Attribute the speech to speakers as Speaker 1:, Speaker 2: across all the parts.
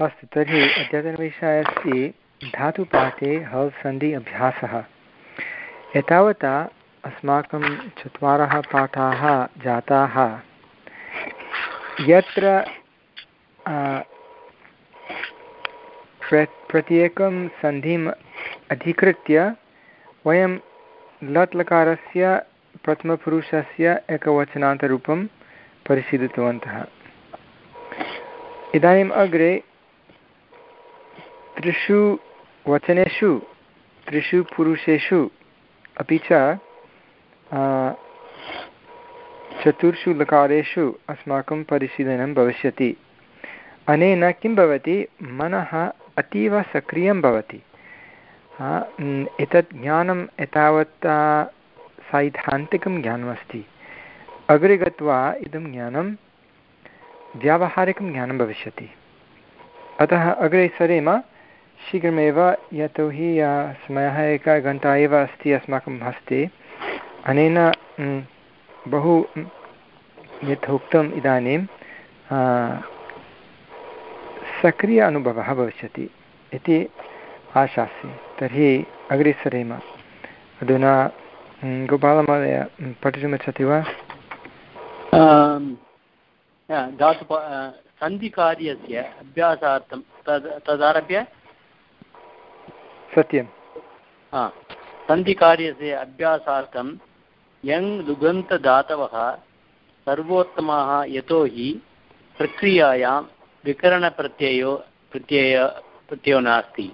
Speaker 1: अस्तु, तर्हि अद्यतनविषयः अस्ति धातुपाठे हल् सन्धि अभ्यासः। एतावता अस्माकं चत्वारः पाठाः जाताः। यत्र प्र, प्रत्येकं सन्धिम् अधिकृत्य वयं लट् लकारस्य प्रथमपुरुषस्य एकवचनान्तरूपं परिशीलितवन्तः। इदानीम् अग्रे त्रिषु वचनेषु, त्रिषु पुरुषेषु अपि च चतुर्षु लकारेषु अस्माकं परिशीलनं भविष्यति। अनेन किं भवति? मनः अतीव सक्रियं भवति। एतत् ज्ञानम् एतावत् सैद्धान्तिकं ज्ञानमस्ति। अग्रे गत्वा इदं ज्ञानं, व्यावहारिकं ज्ञानं भविष्यति। अतः अग्रे सरेम शीघ्रमेव यतोहि समयः एका घण्टा एव अस्ति अस्माकं हस्ते। अनेन बहु यत् उक्तम् इदानीं सक्रिय अनुभवः भविष्यति इति आशास्ति तर्हि अग्रे सरेम। अधुना गोपालमहोदय पठितुमिच्छति वा?
Speaker 2: धातु सन्धिकार्यस्य अभ्यासार्थं तद्, तदारभ्य
Speaker 1: सत्यं
Speaker 2: सन्धिकार्यस्य अभ्यासार्थं यङ् लुगन्तदातवः सर्वोत्तमाः यतोहि प्रक्रियायां विकरणप्रत्ययो, प्रत्यय, प्रत्ययो नास्ति।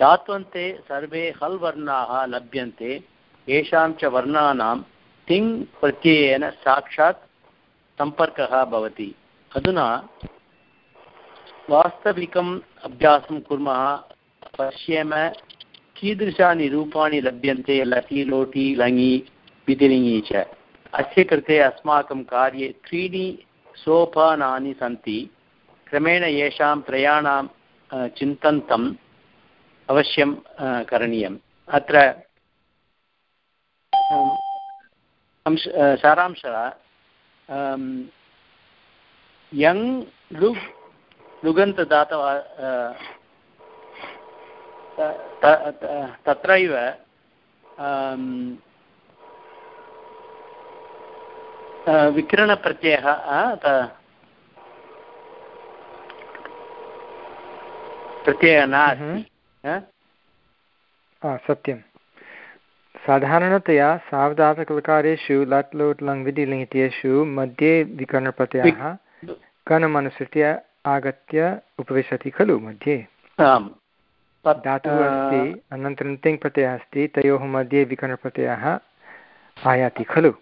Speaker 2: धात्वन्ते सर्वे हल् वर्णाः लभ्यन्ते, येषां च वर्णानां तिङ् प्रत्ययेन साक्षात् सम्पर्कः भवति। अधुना वास्तविकम् अभ्यासं कुर्मः पश्येम कीदृशानि रूपाणि लभ्यन्ते लटि लोटि लङि विधिलिङि च। अस्य कृते अस्माकं कार्ये त्रीणि सोपानानि सन्ति। क्रमेण येषां त्रयाणां चिन्तन्तम् अवश्यं करणीयम्। अत्र अंश सारांशः यङ् लुग्, लुगन्तदातव तत्रैव विकिरणप्रत्ययः प्रत्ययः नास्ति
Speaker 1: सत्यं साधारणतया सावधातकलकारेषु लट् लोट् लङ् विधि लिङ् मध्ये विकरणप्रत्ययः कणमनुसृत्य आगत्य उपविशति खलु मध्ये।
Speaker 2: आम्।
Speaker 1: धातुः अस्ति अनन्तरं तिङ् प्रत्ययः अस्ति तयोः मध्ये विकरणप्रत्ययः आयाति खलु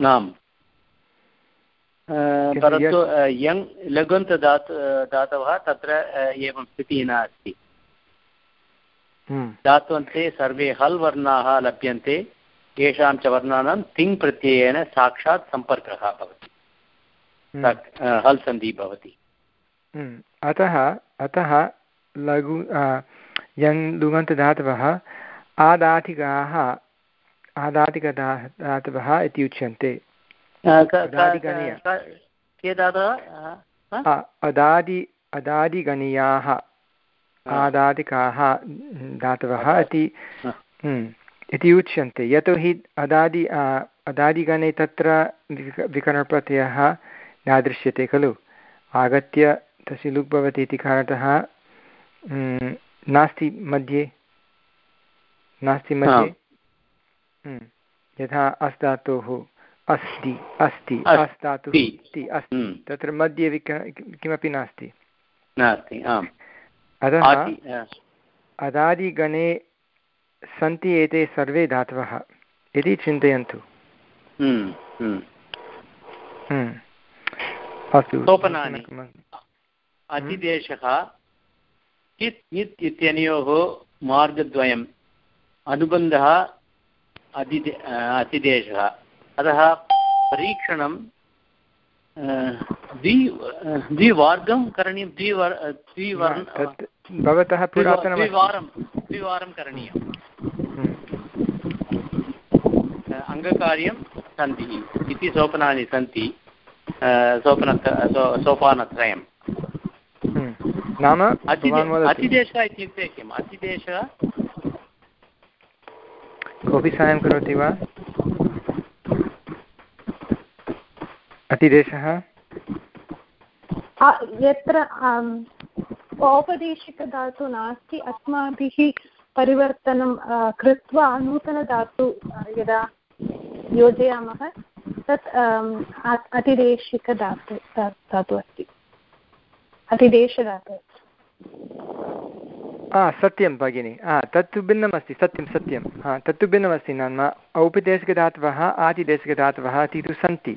Speaker 2: आम् परन्तु यङ् लघुन्त धातु धातवः तत्र एवं स्थितिः नास्ति धात्वन्ते सर्वे हल् वर्णाः लभ्यन्ते येषां च वर्णानां तिङ् प्रत्ययेन साक्षात् सम्पर्कः भवति हल् सन्धिः भवति
Speaker 1: अतः अतः लघु यङ् लुगन्तधातवः आदातिकाः आदातिकधा धातवः इति उच्यन्ते। अदादि अदादिगणीयाः आदादिकाः धातवः इति इति उच्यन्ते। यतोहि अदादि अदादिगणे तत्र विकरणप्रत्ययः न दृश्यते खलु। आगत्य तस्य लुक् भवति इति कारणतः नास्ति मध्ये नास्ति मध्ये यथा अस्धातोः अस्ति अस्ति अस्धातुः अस्ति अस्ति। तत्र मध्ये विक किमपि नास्ति।
Speaker 2: नास्ति
Speaker 1: अतः अदादिगणे सन्ति एते सर्वे धातवः इति चिन्तयन्तु। अस्तु
Speaker 2: अतिदेशः कित् इत् इत्यनयोः मार्गद्वयम्। अनुबन्धः अतिदे अतिदेशः। अतः परीक्षणं द्वि द्विवार्गं करणीयं द्विवर् द्विवर्
Speaker 1: भवतः
Speaker 2: द्विवारं द्विवारं करणीयम् अङ्गकार्यं सन्धिः इति सोपानानि सन्ति। सोपन सोपानत्रयं
Speaker 1: नाम
Speaker 2: अतिदेशः इत्युक्ते किम्? अतिदेशः?
Speaker 1: कोऽपि साहाय्यं करोति वा? अतिदेशः?
Speaker 3: यत्र औपदेशिकधातु नास्ति अस्माभिः परिवर्तनं कृत्वा नूतनधातु यदा योजयामः तत् अतिदेशिकधातु धातु अस्ति। अतिदेशधातु।
Speaker 1: सत्यं भगिनि. तत्तु भिन्नमस्ति, सत्यं सत्यं. हा, तत्तु भिन्नमस्ति नाम, औपदेशिकधातवः, आदिदेशिकधातवः इति तु सन्ति.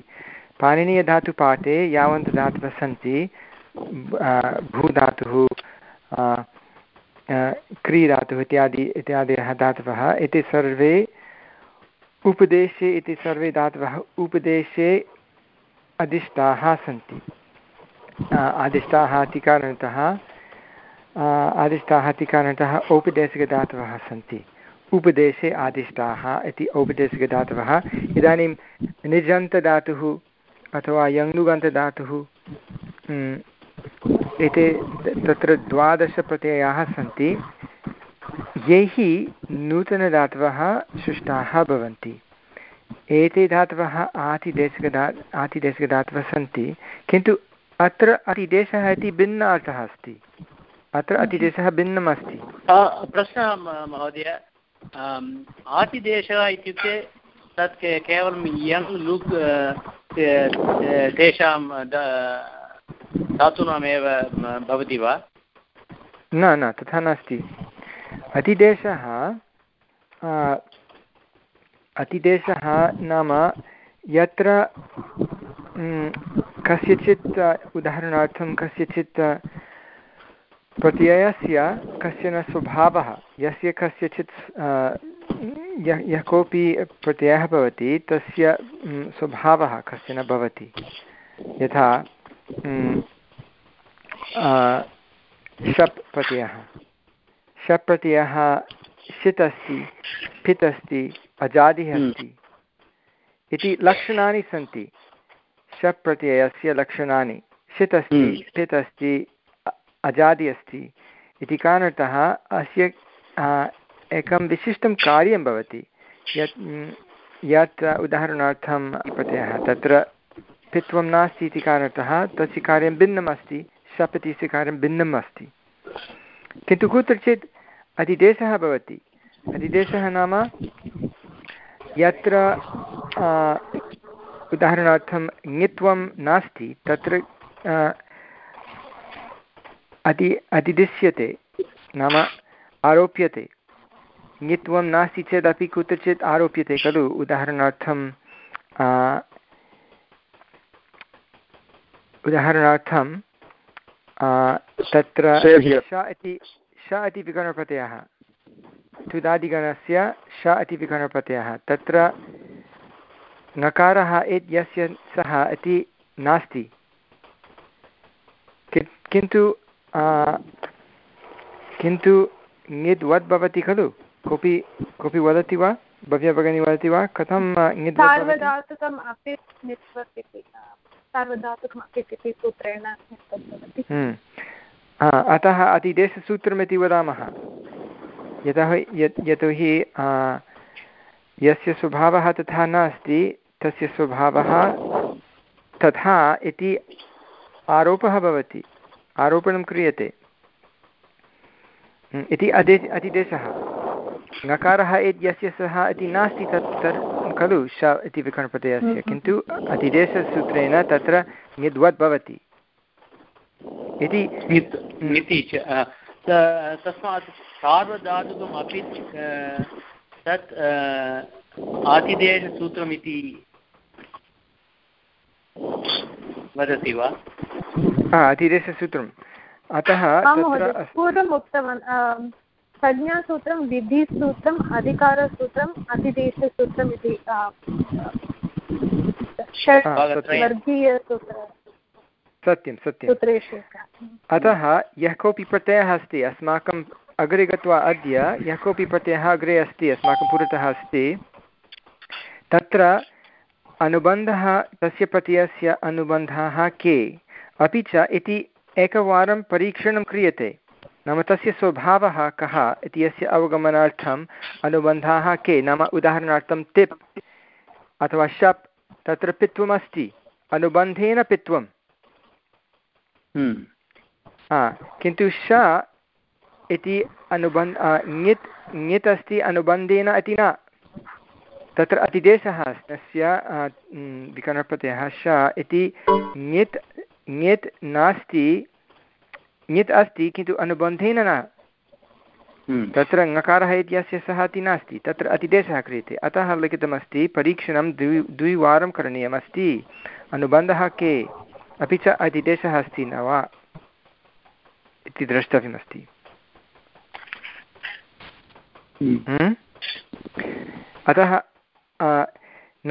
Speaker 1: पाणिनीयधातुपाठे यावन्तः धातवः सन्ति भूधातुः क्रीधातुः इत्यादि, इत्यादयः धातवः एते सर्वे उपदेशे, इति सर्वे धातवः उपदेशे अदिष्टाः सन्ति. आदिष्टाः इति कारणतः आदिष्टाः इति कारणतः औपदेशिकधातवः सन्ति। उपदेशे आदिष्टाः इति औपदेशिकधातवः इदानीं निजन्तदातुः अथवा यङ्लुगन्तदातुः एते तत्र द्वादशप्रत्ययाः सन्ति। यैः नूतनधातवः सृष्टाः भवन्ति। एते धातवः आतिदेशिकधा आतिदेशिकधातवः सन्ति। किन्तु अत्र अतिदेशः इति भिन्न अर्थः अस्ति। अत्र अतिदेशः भिन्नम् अस्ति
Speaker 2: प्रश्नः महोदय। आतिदेशः इत्युक्ते तत् केवलं यङ् लुक् तेषां धातूनामेव भवति वा?
Speaker 1: न न तथा नास्ति। अतिदेशः अतिदेशः नाम यत्र कस्यचित् उदाहरणार्थं कस्यचित् प्रत्ययस्य कश्चन स्वभावः यस्य कस्यचित् यः कोऽपि प्रत्ययः भवति तस्य स्वभावः कश्चन भवति। यथा शप् प्रत्ययः। शप् प्रत्ययः षित् अस्ति फित् अस्ति अजादिः हम्म। अस्ति। इति लक्षणानि सन्ति। शप् प्रत्ययस्य लक्षणानि। षित् अस्ति हम्म। फित् अस्ति अजादि अस्ति। इति कारणतः अस्य एकं विशिष्टं कार्यं भवति। यत् यत् उदाहरणार्थं प्रत्ययः तत्र पित्वं नास्ति इति कारणतः तस्य कार्यं भिन्नम् अस्ति शप् इत्यस्य कार्यं भिन्नम् अस्ति। किन्तु कुत्रचित् अधिदेशः भवति। अधिदेशः नाम यत्र उदाहरणार्थं ङित्वं नास्ति, तत्र अति अतिदिश्यते नाम आरोप्यते। ङित्वं नास्ति चेदपि कुत्रचित् आरोप्यते खलु उदाहरणार्थं उदाहरणार्थं तत्र श इति श इति विकरणप्रत्ययः तुदादिगणस्य श इति विकरणप्रत्ययः तत्र नकारः इत् यस्य सः इति नास्ति। किन्तु किन्तु ङिद्वद् भवति खलु? कोऽपि कोऽपि वदति वा? भव्या भगिनी वदति वा? कथं हम्म। अतः अतिदेशसूत्रमिति वदामः। यतः यतोहि यस्य स्वभावः तथा नास्ति तस्य स्वभावः तथा इति आरोपः भवति। आरोपणं क्रियते। हम्म, इति अदे अतिदेशः। नकारः यस्य सः इति नास्ति तत् तत् खलु श इति विकरणप्रत्ययस्य हम्म, हम्म। किन्तु अतिदेशसूत्रेण तत्र निद्वद् भवति। इति
Speaker 2: तस्मात् सार्वधातुकम् अपि तत् आतिदेशसूत्रमिति वदति वा?
Speaker 1: अतिदेशसूत्रम् अतः
Speaker 3: पूर्वम् उक्तवान् संज्ञासूत्रं विधिसूत्रम् अधिकारसूत्रम् अतिदेशसूत्रम् इति
Speaker 1: सत्यं सत्यं अतः यः कोऽपि प्रत्ययः अस्ति अस्माकम् अग्रे गत्वा अद्य यः कोऽपि प्रत्ययः अग्रे अस्ति अस्माकं पुरतः अस्ति तत्र अनुबन्धः तस्य प्रत्ययस्य अनुबन्धाः के? अपि च इति एकवारं परीक्षणं क्रियते। नाम तस्य स्वभावः कः इति अस्य अवगमनार्थम् अनुबन्धाः के? नाम उदाहरणार्थं तिप् अथवा शप् तत्र पित्वमस्ति। अनुबन्धेन पित्वं हम्म। किन्तु श इति अनुबन्ध ङित् ङित् अस्ति अनुबन्धेन इति न। तत्र अतिदेशः तस्य विकरणप्रत्ययः श इति ङित् ङित् नास्ति ङित् अस्ति किन्तु अनुबन्धेन न हम्म। तत्र ङकारः इत्यस्य सः इति नास्ति तत्र अतिदेशः क्रियते अतः लिखितमस्ति परीक्षणं द्वि द्विवारं करणीयमस्ति अनुबन्धः के अपि च अतिदेशः अस्ति न वा इति द्रष्टव्यमस्ति। हम्म? अतः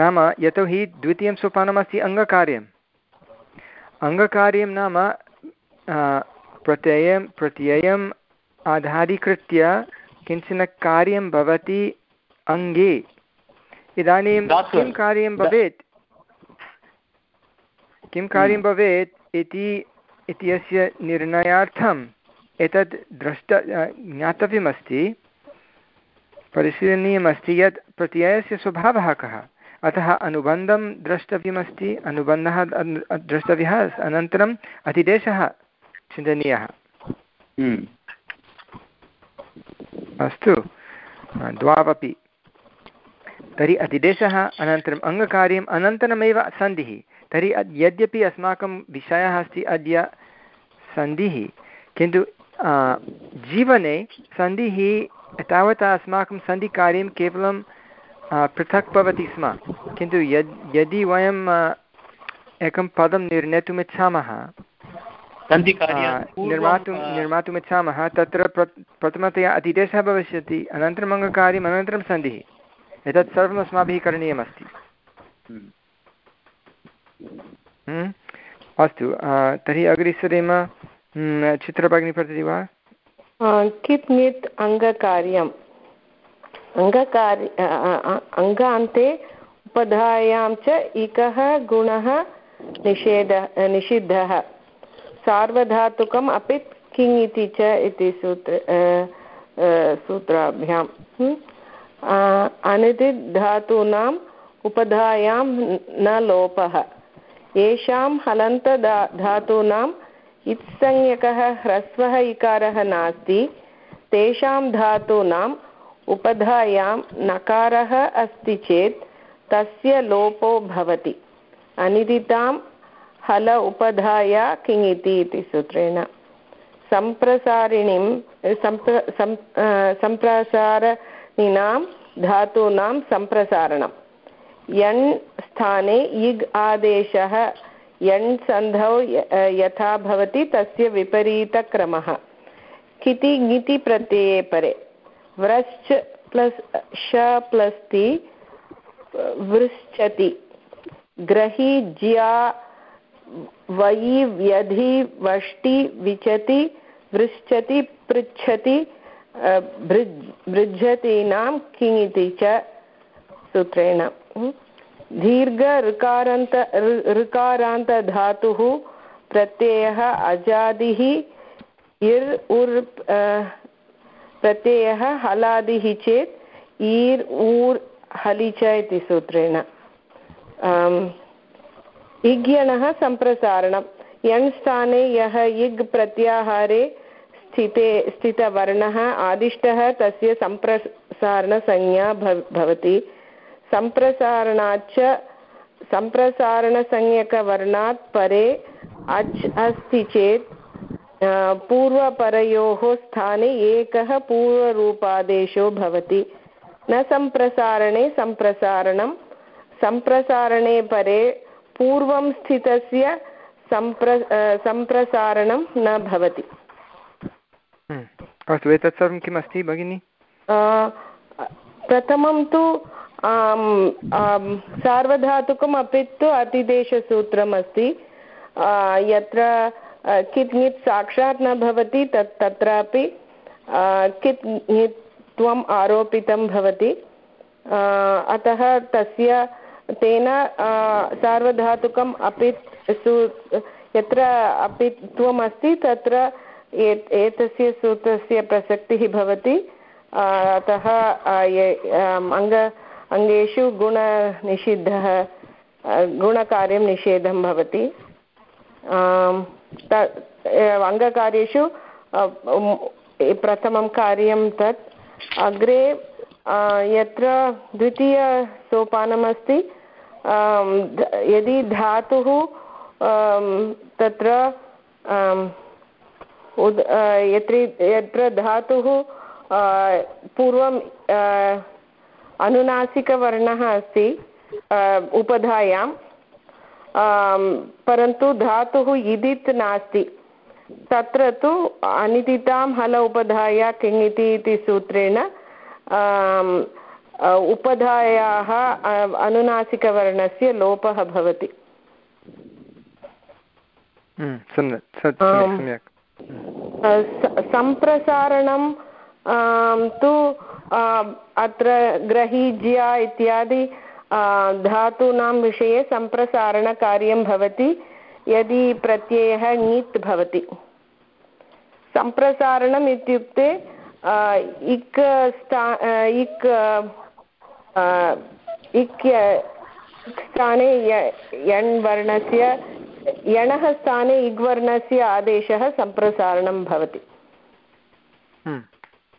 Speaker 1: नाम यतोहि द्वितीयं सोपानमस्ति अङ्गकार्यम् अङ्गकार्यं नाम प्रत्ययं प्रत्ययम् आधारीकृत्य किंचन कार्यं भवति अङ्गे इदानीं किं कार्यं भवेत्? किं कार्यं भवेत् इति इत्यस्य निर्णयार्थम् एतत् द्रष्ट ज्ञातव्यमस्ति। परिशीलनीयमस्ति यत् प्रत्ययस्य स्वभावः कः? अतः अनुबन्धं द्रष्टव्यमस्ति अनुबन्धः द्रष्टव्यः अनन्तरम् अतिदेशः चिन्तनीयः। हम्म। अस्तु द्वावपि। तर्हि अतिदेशः अनन्तरम् अङ्गकार्यम् अनन्तरमेव सन्धिः। तर्हि यद्यपि अस्माकं विषयः अस्ति अद्य सन्धिः किन्तु जीवने सन्धिः तावता अस्माकं सन्धिकार्यं केवलं पृथक् भवति स्म किन्तु यद् यदि वयं एकं पदं निर्णेतुम् इच्छामः निर्मातुं निर्मातुम् इच्छामः तत्र प्र प्रथमतया अतिदेशः भविष्यति अनन्तरम् अङ्गकार्यम् अनन्तरं सन्धिः एतत् सर्वम् अस्माभिः करणीयमस्ति हम्म। हम्म? अस्तु तर्हि अग्रे सरेम हम्म, चित्रभगिनी पठति वा
Speaker 4: कित् नित् अङ्गकार्यम् अङ्गकार्य अङ्गान्ते उपधायां च इकः गुणः निषेध निषिद्धः। सार्वधातुकम् अपि किङ् इति च इति सूत्र सूत्राभ्याम् उपधायां न लोपः। येषां हलन्तदा धातूनाम् इत्संज्ञकः ह्रस्वः इकारः नास्ति। तेषां धातूनाम् उपधायां नकारः अस्ति चेत् तस्य लोपो भवति। अनिदितां हल उपधाया किङिति इति सूत्रेण। सम्प्रसारिणीं, सम्प्र धातूनां सम्प्रसारणं यण् स्थाने इग् आदेशः यण् सन्धौ यथा भवति तस्य विपरीतक्रमः। किति ङिति प्रत्यये परे। व्रश्च प्लस्, श प्लस् ति वृश्चति। ग्रही ज्या, वयि व्यधि वष्टि विचति, वृश्चति पृच्छति भृज्यतीनां किङिति च सूत्रेण। दीर्घ ऋकारान्त ऋकारान्तधातुः प्रत्ययः अजादिः, इर् उर् प्रत्ययः हलादिः चेत्, ईर् ऊर् हलि च इति सूत्रेण। इग्यणः सम्प्रसारणं यण् स्थाने यः इग् प्रत्याहारे स्थिते स्थितवर्णः, आदिष्टः, तस्य सम्प्रसारणसंज्ञा भवति। सम्प्रसारणाच्च सम्प्रसारणसंज्ञकवर्णात् परे अच् अस्ति चेत् पूर्वपरयोः स्थाने एकः पूर्वरूपादेशो भवति। न सम्प्रसारणे सम्प्रसारणं सम्प्रसारणे परे पूर्वं स्थितस्य सम्प्र सम्प्रसारणं न भवति।
Speaker 1: हम्म, अस्तु एतत् सर्वं किमस्ति भगिनि?
Speaker 4: प्रथमं तु सार्वधातुकम् अपि तु अतिदेशसूत्रम् अस्ति यत्र कित् ङित् साक्षात् न भवति, तत् तत्रापि कित् ङित्वम् आरोपितं भवति। अतः तस्य, तेन सार्वधातुकम् अपि सू, यत्र अपि त्वम् अस्ति तत्र एतस्य सूत्रस्य प्रसक्तिः भवति। अतः अङ्ग अङ्गेषु गुणनिषिद्धः गुणकार्यं निषेधं भवति। अङ्गकार्येषु प्रथमं कार्यं तत्। अग्रे यत्र द्वितीयसोपानमस्ति यदि धातुः तत्र यत्र यत्र धातुः पूर्वं अनुनासिकवर्णः अस्ति उपधायां परन्तु धातुः इदित् नास्ति। तत्र तु अनिदितां हल उपधाया किङ् इति सूत्रेण उपधायाः अनुनासिकवर्णस्य लोपः भवति। सम्प्रसारणं तु अत्र ग्रहीज्या इत्यादि धातूनां विषये सम्प्रसारणकार्यं भवति, यदि प्रत्ययः ङित् भवति सम्प्रसारणम् इत्युक्ते इक् स्था इक् इक् स्थाने यण् वर्णस्य, यणः स्थाने इग्वर्णस्य आदेशः सम्प्रसारणं भवति।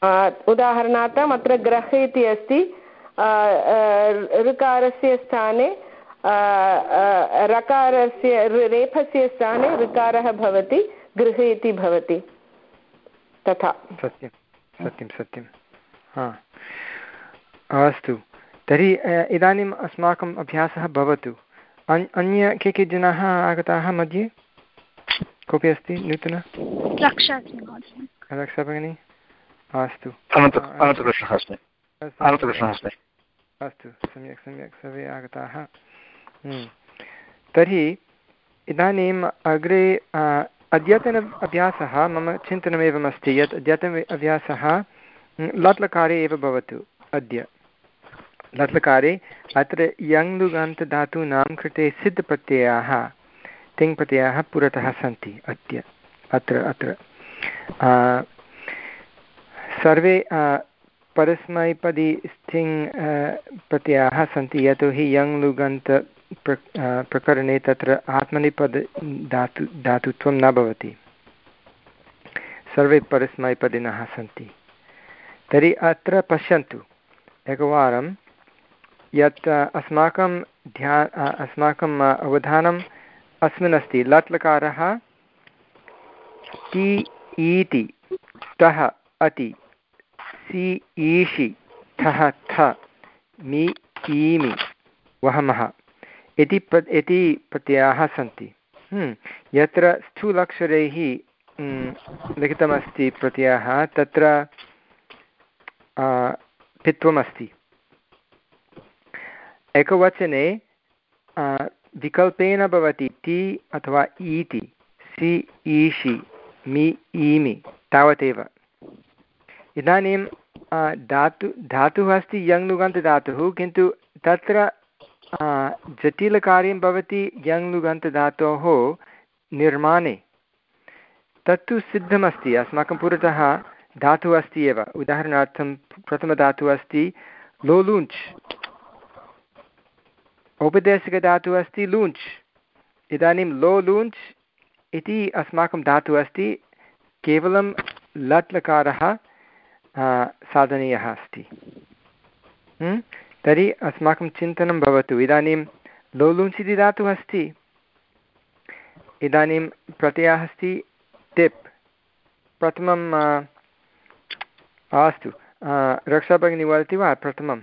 Speaker 4: उदाहरणार्थम् अत्र ग्रह इति अस्ति. ऋकारस्य स्थाने रकारस्य रेफस्य स्थाने ऋकारः भवति गृह इति भवति. तथा.
Speaker 1: सत्यं सत्यं सत्यं. हा. अस्तु. तर्हि इदानीम् अस्माकम् अभ्यासः भवतु. अन्य के के जनाः आगताः मध्ये? कोऽपि अस्ति? नूतन? रक्षा भगिनी? अस्तु।
Speaker 5: अनन्तकृष्णः अस्मि अनन्तकृष्णः अस्मि
Speaker 1: अस्तु। सम्यक् सम्यक् सर्वे आगताः। हम्म। तर्हि इदानीम् अग्रे अद्यतन अभ्यासः मम चिन्तनमेवमस्ति यत् अद्यतन अभ्यासः लट्लकारे एव भवतु अद्य। लट्लकारे अत्र यङ्लुगन्तधातूनां कृते सिद्धप्रत्ययाः तिङ्प्रत्ययाः पुरतः सन्ति अद्य। अत्र अत्र। सर्वे परस्मैपदी स्थिङ् प्रत्ययाः सन्ति यतोहि यङ् लुगन्त प्र प्रकरणे तत्र आत्मनिपद धातु, धातुत्वं न भवति। सर्वे परस्मैपदिनः सन्ति। तर्हि अत्र पश्यन्तु। एकवारं, यत् अस्माकं ध्या अस्माकम् अवधानम् अस्मिन् अस्ति लट् लकारः ति ईति, तः अति। सि ईषि ठः थ मि ईमि वहमः इति प्र इति प्रत्ययाः सन्ति। हम्म, यत्र स्थूलक्षरैः हम्म, लिखितमस्ति प्रत्ययः तत्र पित्वमस्ति। एकवचने विकल्पेन भवति ति अथवा ईति सि ईषि मि ईमि तावदेव। इदानीं धातु धातुः अस्ति यङ् लुगन्तधातुः किन्तु तत्र जटिलकार्यं भवति यङ् लुगन्तधातोः निर्माणे तत्तु सिद्धमस्ति अस्माकं पुरतः धातुः अस्ति एव उदाहरणार्थं प्रथमधातुः अस्ति लोलुञ्च् औपदेशिकधातुः अस्ति लूञ्च् इदानीं लो लूञ्च् इति अस्माकं धातुः अस्ति केवलं लट् लकारः साधनीयः अस्ति। तर्हि अस्माकं चिन्तनं भवतु। इदानीं लोलुञ्च् इति धातुः अस्ति। इदानीं प्रत्ययः अस्ति टिप्। प्रथमं अस्तु। रक्षाभगिनी वदति वा प्रथमं?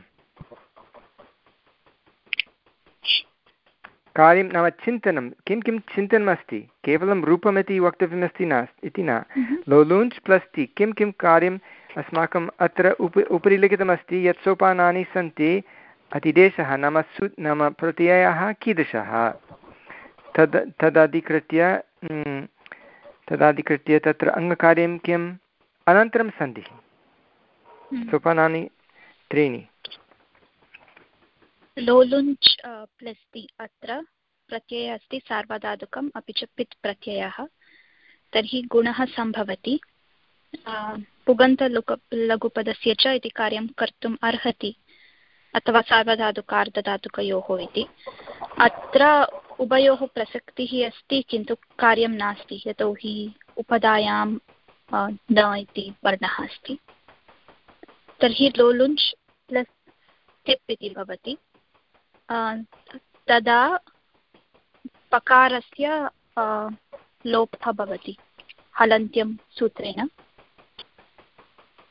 Speaker 1: कार्यं नाम चिन्तनं। किं किं चिन्तनमस्ति? केवलं रूपमिति वक्तव्यमस्ति न इति न। लोलुञ्च् प्लस् टि किं किं कार्यं अस्माकम् अत्र उप उपरि लिखितमस्ति यत् सोपानानि सन्ति अतिदेशः नाम सु नाम प्रत्ययः कीदृशः? तद् तदधिकृत्य तदधिकृत्य तत्र अङ्गकार्यं किम्? अनन्तरं सन्धिः। हम्म। सोपानानि त्रीणि।
Speaker 6: लोलुञ्च् प्लस्ति अत्र प्रत्ययः अस्ति सार्वधातुकम् अपि च पित् प्रत्ययः। तर्हि गुणः सम्भवति। पुगन्तलुक लघुपदस्य च इति कार्यं कर्तुम् अर्हति, अथवा सार्वधातुकार्धधातुकयोः इति। अत्र उभयोः प्रसक्तिः अस्ति, किन्तु कार्यं नास्ति, यतोहि उपधायां न इति वर्णः अस्ति। तर्हि लोलुञ्च् प्लस् टिप् इति भवति। तदा पकारस्य लोपः भवति, हलन्त्यं सूत्रेण।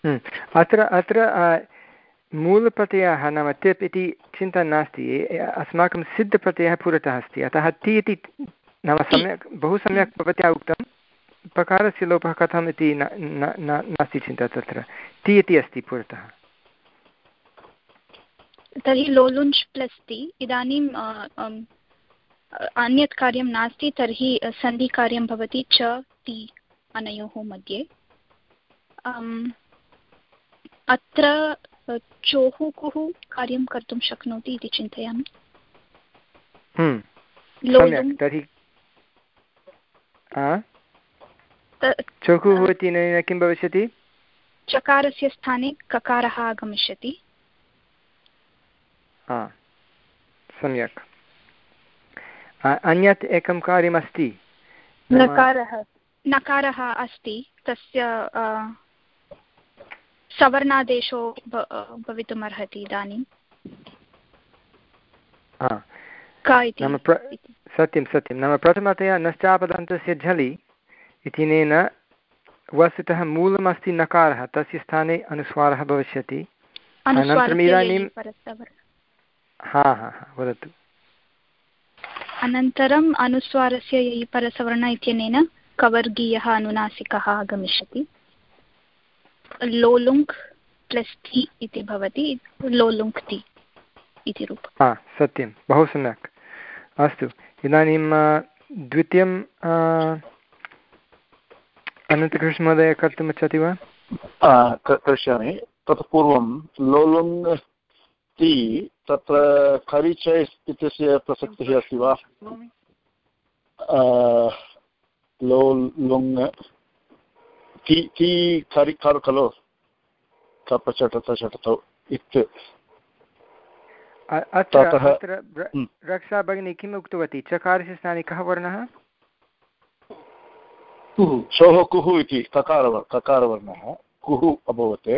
Speaker 1: अत्र अत्र मूलप्रत्ययः नाम टिप् इति चिन्ता नास्ति। अस्माकं सिद्धप्रत्ययः पुरतः अस्ति। अतः ति इति नाम सम्यक् बहु सम्यक् भवत्या उक्तं। प्रकारस्य लोपः कथम् इति नास्ति चिन्ता तत्र। ति इति अस्ति पुरतः।
Speaker 6: तर्हि लोलुञ्च् प्लस् ति। इदानीं अन्यत् कार्यं नास्ति तर्हि सन्धिकार्यं भवति च ति अनयोः मध्ये। अत्र चोः कुः कार्यं कर्तुं शक्नोति इति चिन्तयामि।
Speaker 1: हम्म, तर्हि चकुः इति किं भविष्यति?
Speaker 6: चकारस्य स्थाने ककारः आगमिष्यति।
Speaker 1: सम्यक्। अन्यत् एकं कार्यमस्ति?
Speaker 6: नकारः नकारः अस्ति तस्य सवर्णादेशो भवितुम् अर्हति इदानीं?
Speaker 1: नाम सत्यं सत्यं। नाम प्रथमतया नश्चापदन्तस्य झलि इत्यनेन वस्तुतः मूलमस्ति नकारः तस्य स्थाने अनुस्वारः भविष्यति। अनन्तरम् इदानीं हा हा हा वदतु।
Speaker 6: अनन्तरम् अनुस्वारस्य परसवर्ण इत्यनेन कवर्गीयः अनुनासिकः आगमिष्यति। लोलुङ्क् प्लस् ति इति भवति लोलुङ्क् ति इति रूपं
Speaker 1: हा सत्यं बहु सम्यक्। अस्तु इदानीं द्वितीयं अनन्तकृष्णमहोदय कर्तुम् इच्छति वा
Speaker 5: करिष्यामि। तत् पूर्वं लोलुङ् ति तत्र खरिच इत्यस्य प्रसक्तिः अस्ति वा? लोलुङ् ति खरि खरु खलु। कपचटत चटतौ इत्
Speaker 1: अत्र रक्षा भगिनी किम् उक्तवती? चकारस्य स्थाने कः वर्णः?
Speaker 5: शोः कुः इति ककारवर् ककारवर्णः। कुः अभवत्।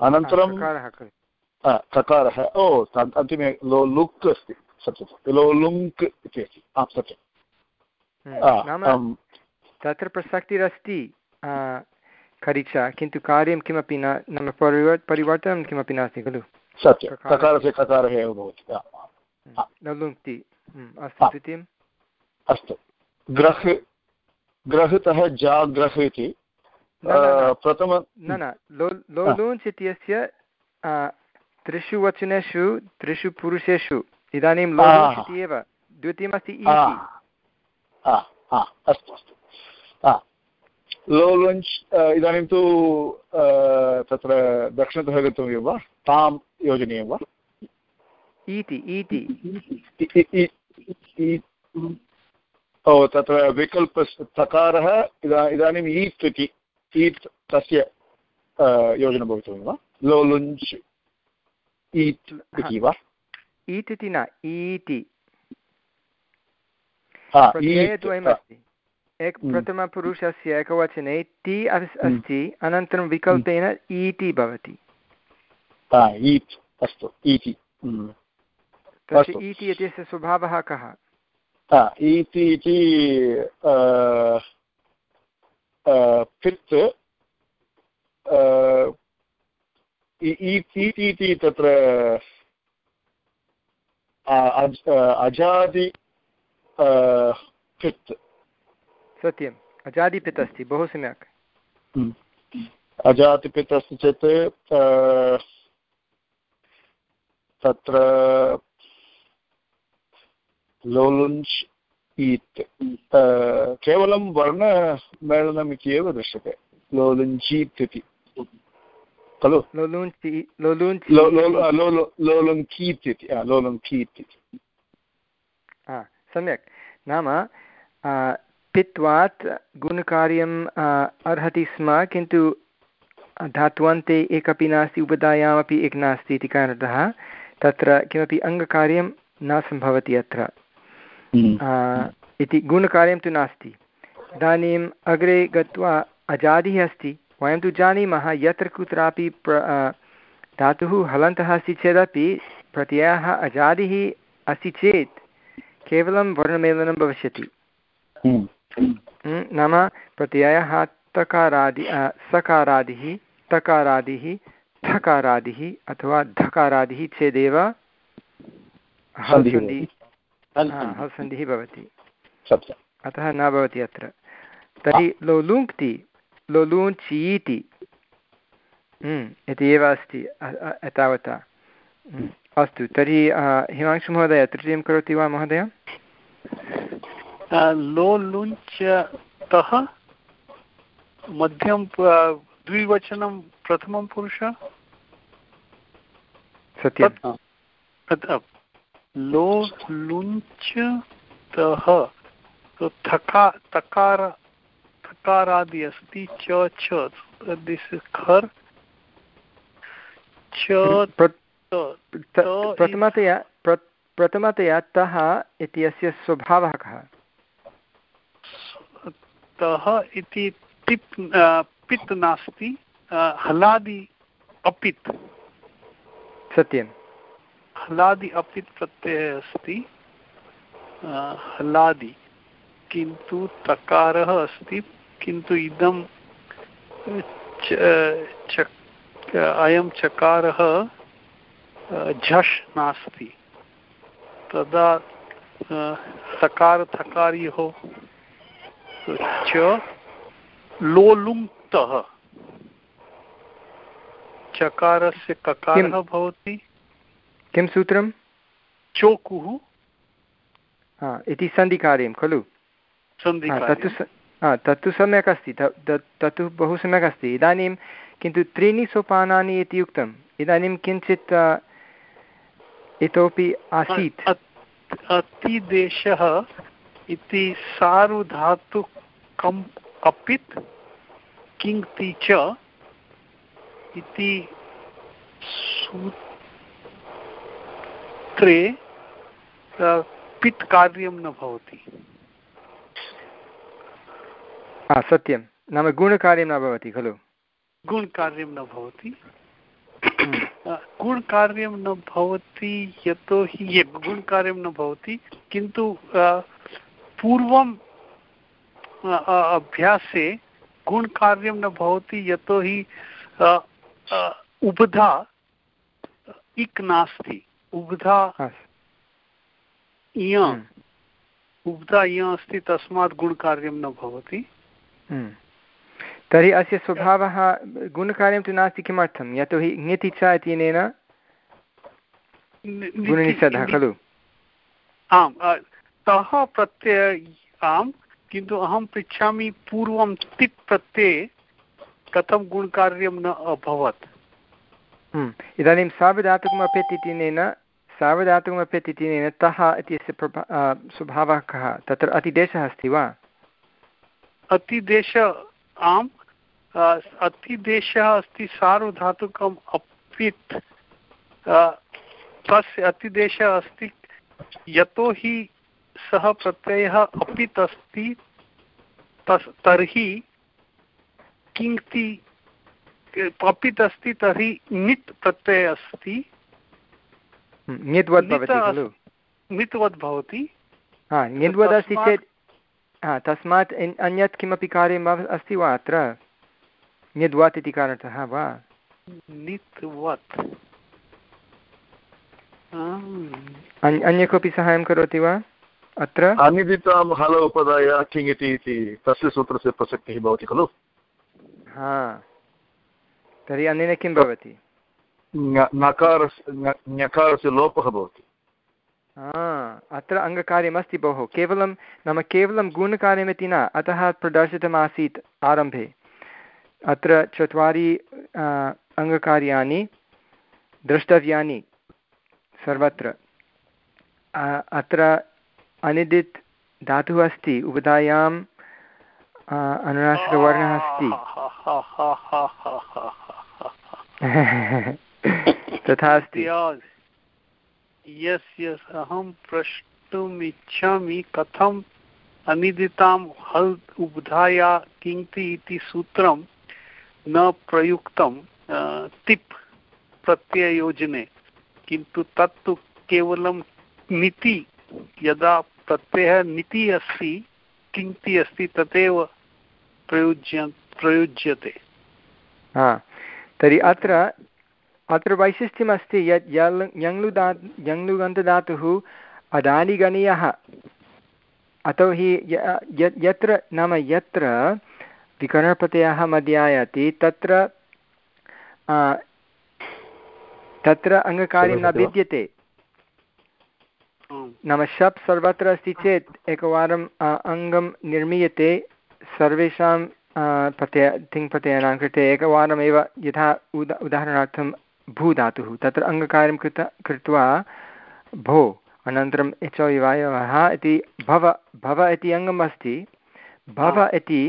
Speaker 5: अनन्तरं ककारः ओ अन्तिमे लो लुक् अस्ति सत्यं लो लुङ्क् इति अस्ति। आं
Speaker 1: सत्यं तत्र प्रसक्तिरस्ति। खरीचा किन्तु कार्यं किमपि न नाम परिवर् परिवर्तनं किमपि नास्ति खलु?
Speaker 5: सत्यं ककारस्य ककारः एव भवति
Speaker 1: लुङ्क्ति अस्तु द्वितीयम्
Speaker 5: अस्तु। ग्रह् ग्रहतः जाग्रह् इति प्रथम
Speaker 1: न न लोलुञ्च् इत्यस्य त्रिषु वचनेषु त्रिषु पुरुषेषु इदानीं लोलुञ्च् इति एव। द्वितीयमस्ति
Speaker 5: अस्तु अस्तु। लोलुञ्च् इदानीं तु तत्र दक्षिणतः गन्तव्यं वा? तां योजनीयं वा?
Speaker 1: इति इति
Speaker 5: ओ तत्र विकल्प तकारः इदा इदानीम् ईत् इति ईत् तस्य योजना भवितव्यं वा? लोलुञ्च् ईत् इति वा?
Speaker 1: ईत् इति न ईति। एक हम्म। प्रथमपुरुषस्य एकवचने ति हम्म। अस्ति अनन्तरं विकल्पेन भवति
Speaker 5: अस्तु ईति हम्म।
Speaker 1: तस्य ईति इत्यस्य स्वभावः कः
Speaker 5: ईति इति पित् इति तत्र अजादि पित्
Speaker 1: सत्यम्। अजादिपित् अस्ति बहु सम्यक्।
Speaker 5: अजातिपित् अस्ति चेत् तत्र लोलुञ्च् ईत् केवलं वर्णमेलनम् इति एव दृश्यते। लोलुञ्चीत् इति। खलु? लोलुङ्कीत् इति। लोलुङ्कीत् इति।
Speaker 1: सम्यक्। नाम पित्वात् गुणकार्यम् अर्हति स्म किन्तु धात्वन्ते एकपि नास्ति उपधायामपि एक नास्ति इति कारणतः तत्र किमपि अङ्गकार्यं न सम्भवति अत्र हम्म। इति गुणकार्यं तु नास्ति इदानीम् अग्रे गत्वा अजादिः अस्ति वयं तु जानीमः यत्र कुत्रापि प्र धातुः हलन्तः अस्ति चेदपि प्रत्ययः अजादिः अस्ति चेत् केवलं वर्णमेलनं भविष्यति हम्म। नाम प्रत्ययः तकारादि सकारादिः तकारादिः थकारादिः अथवा धकारादिः चेदेव हल्सन्धिः हल्सन्धिः। भवति। अतः न भवति अत्र। तर्हि लोलुङ्क्ति लोलूञ्चीति हम्म, इति एव अस्ति एतावता। हम्म, अस्तु तर्हि हिमांशुमहोदय तृतीयं करोति वा महोदय?
Speaker 7: लोलुञ्चतः मध्यं द्विवचनं प्रथमं पुरुष।
Speaker 1: सत्यं
Speaker 7: लो लुञ्च तः थका तकार थकारादि अस्ति च च दिस् खर्
Speaker 1: प्रथमतया प्रथमतया तः इति अस्य स्वभावः कः?
Speaker 7: तः इति तिप् पित् नास्ति हलादि अपित्।
Speaker 1: सत्यं।
Speaker 7: हलादि अपित् प्रत्ययः अस्ति हलादि। किन्तु तकारः अस्ति किन्तु इदं अयं चकारः झष् नास्ति। तदा सकारथकारयोः च लोलुङ्क्तः। चकारस्य ककारः भवति।
Speaker 1: किं सूत्रं
Speaker 7: चोकुः।
Speaker 1: इति सन्धिकार्यं खलु? तत्तु तत्तु सम्यक् अस्ति। तत्तु बहु सम्यक् अस्ति। इदानीं किन्तु त्रीणि सोपानानि इति उक्तम्। इदानीं किञ्चित् इतोपि आसीत्।
Speaker 7: अतिदेशः इति सारुधातु कम् अपित् किङ्क्ति च इति सूत्रे पित् कार्यं न भवति।
Speaker 1: सत्यं। नाम गुणकार्यं न भवति खलु?
Speaker 7: गुणकार्यं न भवति। गुणकार्यं न भवति यतोहि गुणकार्यं न भवति किन्तु पूर्वं अभ्यासे गुणकार्यं न भवति यतोहि उबधा इक् नास्ति। उबधा इय हम्म। उबधा इय अस्ति तस्मात् गुणकार्यं न भवति।
Speaker 1: हम्म। तर्हि अस्य स्वभावः गुणकार्यं तु नास्ति किमर्थं? यतोहि ङति च इत्यनेन गुणनिषदः खलु?
Speaker 7: आम् सः प्रत्यय आम् किन्तु अहं पृच्छामि पूर्वं तिप् प्रत्यये कथं गुणकार्यं न अभवत्।
Speaker 1: हम्म। इदानीं सार्वधातुकम् अपेत् इत्यनेन सार्वधातुकम् अपेत् इत्यनेन तः इत्यस्य प्रभा स्वभावः कः? तत्र अतिदेशः अस्ति वा?
Speaker 7: अतिदेश आम्। अतिदेशः अस्ति सार्वधातुकम् अपित् तस्य अतिदेशः अस्ति यतोहि सः प्रत्ययः अपित् अस्ति तस् तर्हि किङ्क्ति अपित् अस्ति तर्हि नित् प्रत्ययः अस्ति। नित्वद् भवति।
Speaker 1: नित्वद् अस्ति चेत् हा तस्मात् अन्यत् किमपि कार्यम् अस्ति वा अत्र? इति कारणतः वा?
Speaker 7: नित्वत्।
Speaker 1: अन्य कोऽपि सहायं करोति वा? अत्र?
Speaker 5: अनिदितां हल उपदाय किङ् इति तस्य सूत्रस्य प्रसक्तिः भवति खलु?
Speaker 1: हा। तर्हि अनेन किं भवति?
Speaker 5: नकारस्य ञकारस्य लोपः भवति।
Speaker 1: अत्र अङ्गकार्यमस्ति भोः। केवलं नाम केवलं गुणकार्यमिति न अतः प्रदर्शितमासीत् आरम्भे। अत्र चत्वारि अङ्गकार्याणि द्रष्टव्यानि सर्वत्र। अत्र अनिदित् धातुः अस्ति उपधायाम् अनुनासिकवर्णः अस्ति। तथा अस्ति।
Speaker 7: यस् यस् अहं प्रष्टुम् इच्छामि कथम् अनिदितां हल् उब्धाया किङ्क्ति इति सूत्रं न प्रयुक्तं तिप् प्रत्यययोजने किन्तु तत्तु केवलं निति यदा प्रत्ययः निति अस्ति किङ्क्ति अस्ति तदेव प्रयुज्य प्रयुज्यते।
Speaker 1: हा तर्हि अत्र अत्र वैशिष्ट्यमस्ति यत् यल् यङ्लुदा यङ्लुगन्तधातुः अदानिगणीयः। अतो हि यत्र नाम यत्र विकरणप्रत्ययः मध्ये आयाति तत्र तत्र अङ्गकार्यं न भिद्यते। नाम शप् सर्वत्र अस्ति चेत् एकवारम् अङ्गं निर्मीयते सर्वेषां प्रत्यय, तिङ्प्रत्ययानां कृते एकवारमेव यथा उदा, उदाहरणार्थं भूधातुः तत्र अङ्गकार्यं कृत, कृत्वा भो अनन्तरम् इचौ वायवः इति भव भव इति अङ्गम् अस्ति। भव इति,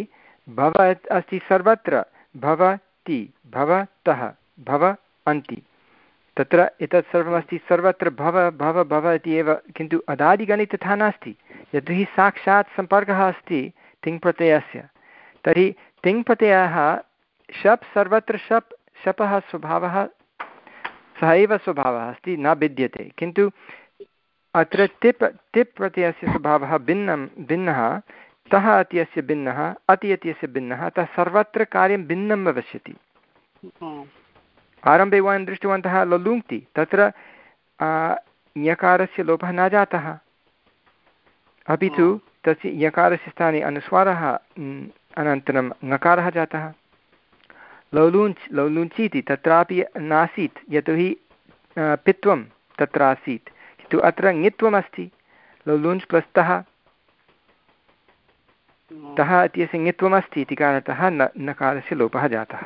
Speaker 1: भव अस्ति सर्वत्र भवति भवतः भव अन्ति। तत्र एतत् सर्वमस्ति, सर्वत्र भव भव भव इति एव, किन्तु अदादिगणे तथा नास्ति। यतोहि साक्षात् सम्पर्कः अस्ति तिङ्प्रत्ययस्य। तर्हि तिङ्प्रत्ययः शप् सर्वत्र शप्, शपः स्वभावः सः एव स्वभावः अस्ति, न भिद्यते। किन्तु अत्र तिप् तिप् प्रत्ययस्य स्वभावः भिन्नं, भिन्नः, तः इत्यस्य भिन्नः, अति इत्यस्य भिन्नः, अतः सर्वत्र कार्यं भिन्नं भविष्यति आरम्भे वयं दृष्टवन्तः ललुङ्क्ति तत्र यकारस्य लोपः न जातः। अपि तु तस्य यकारस्य स्थाने अनुस्वारः अनन्तरं ङकारः जातः। लौलूञ्च् लौलूञ्चीति तत्रापि नासीत् यतोहि पित्वं तत्र आसीत् किन्तु अत्र ङित्वमस्ति। लुञ्च् प्लस् तः। तः इत्यस्य ङित्वमस्ति इति कारणतः न नकारस्य लोपः जातः।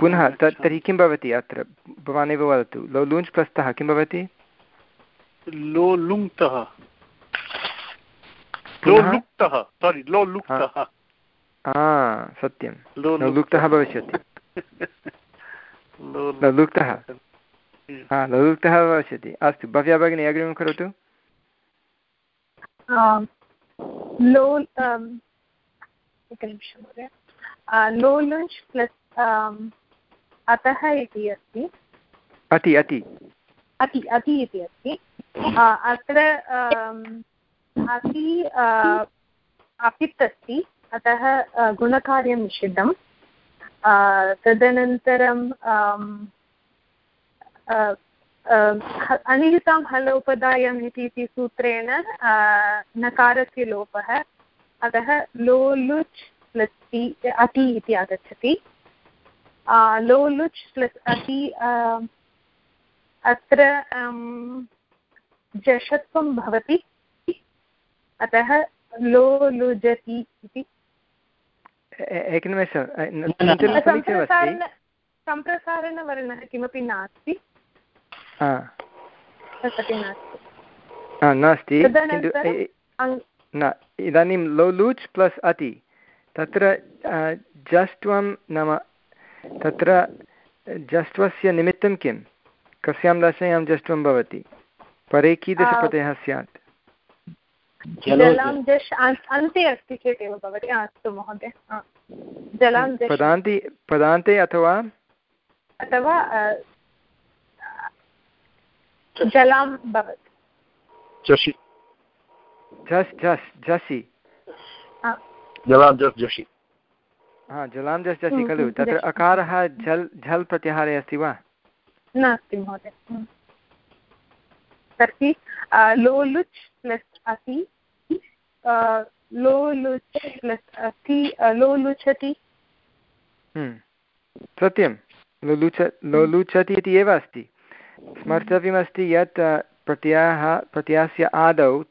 Speaker 1: पुनः तत् तर्हि किं भवति अत्र? भवानेव वदतु लो लुञ्च् प्लस् तः किं भवति?
Speaker 7: लो लुङ्क्तः।
Speaker 1: सत्यं। लुक्तः भविष्यति। लुक्तः। हा लघुक्तः भविष्यति। अस्तु भव्या भगिनी अग्रिमं करोतु।
Speaker 3: लो लुञ्च् प्लस् अतः इति अस्ति।
Speaker 1: अति अति।
Speaker 3: अति अति इति अस्ति। अत्र अति अपित् अस्ति। अतः गुणकार्यं निषिद्धं तदनन्तरं अनियुतां हलोपदायम् इति सूत्रेण नकारस्य लोपः। अतः लो लुच् प्लस् अति इति आगच्छति। लो लुच् प्लस् अति अत्र जषत्वं भवति अतः लो लुजति इति.
Speaker 1: एकनिमेषं
Speaker 3: सम्प्रसारणवर्णः किमपि नास्ति
Speaker 1: नास्ति न इदानीं लो लूच् प्लस् अति तत्र जष्ट्वं नाम तत्र जष्ट्वस्य निमित्तं किं? कस्यां दशायां जष्ट्वं भवति? परे कीदृशपतयः स्यात्? पदान्ते पदान्ते अथवा?
Speaker 3: अथवा जलां भवति।
Speaker 1: झस् झस् झसि
Speaker 5: जलां झस्
Speaker 1: हा जलां हम्म, खलु हम्म, तत्र अकारः झल् झल् प्रत्याहारे अस्ति वा?
Speaker 3: नास्ति महोदय। हम्म। तर्हि प्लस् लुच् प्लस् असि लो लुचति
Speaker 1: सत्यं। लोलुच लोलुचति इति एव अस्ति। स्मर्तव्यमस्ति यत् प्रत्ययः प्रत्ययस्य आदौ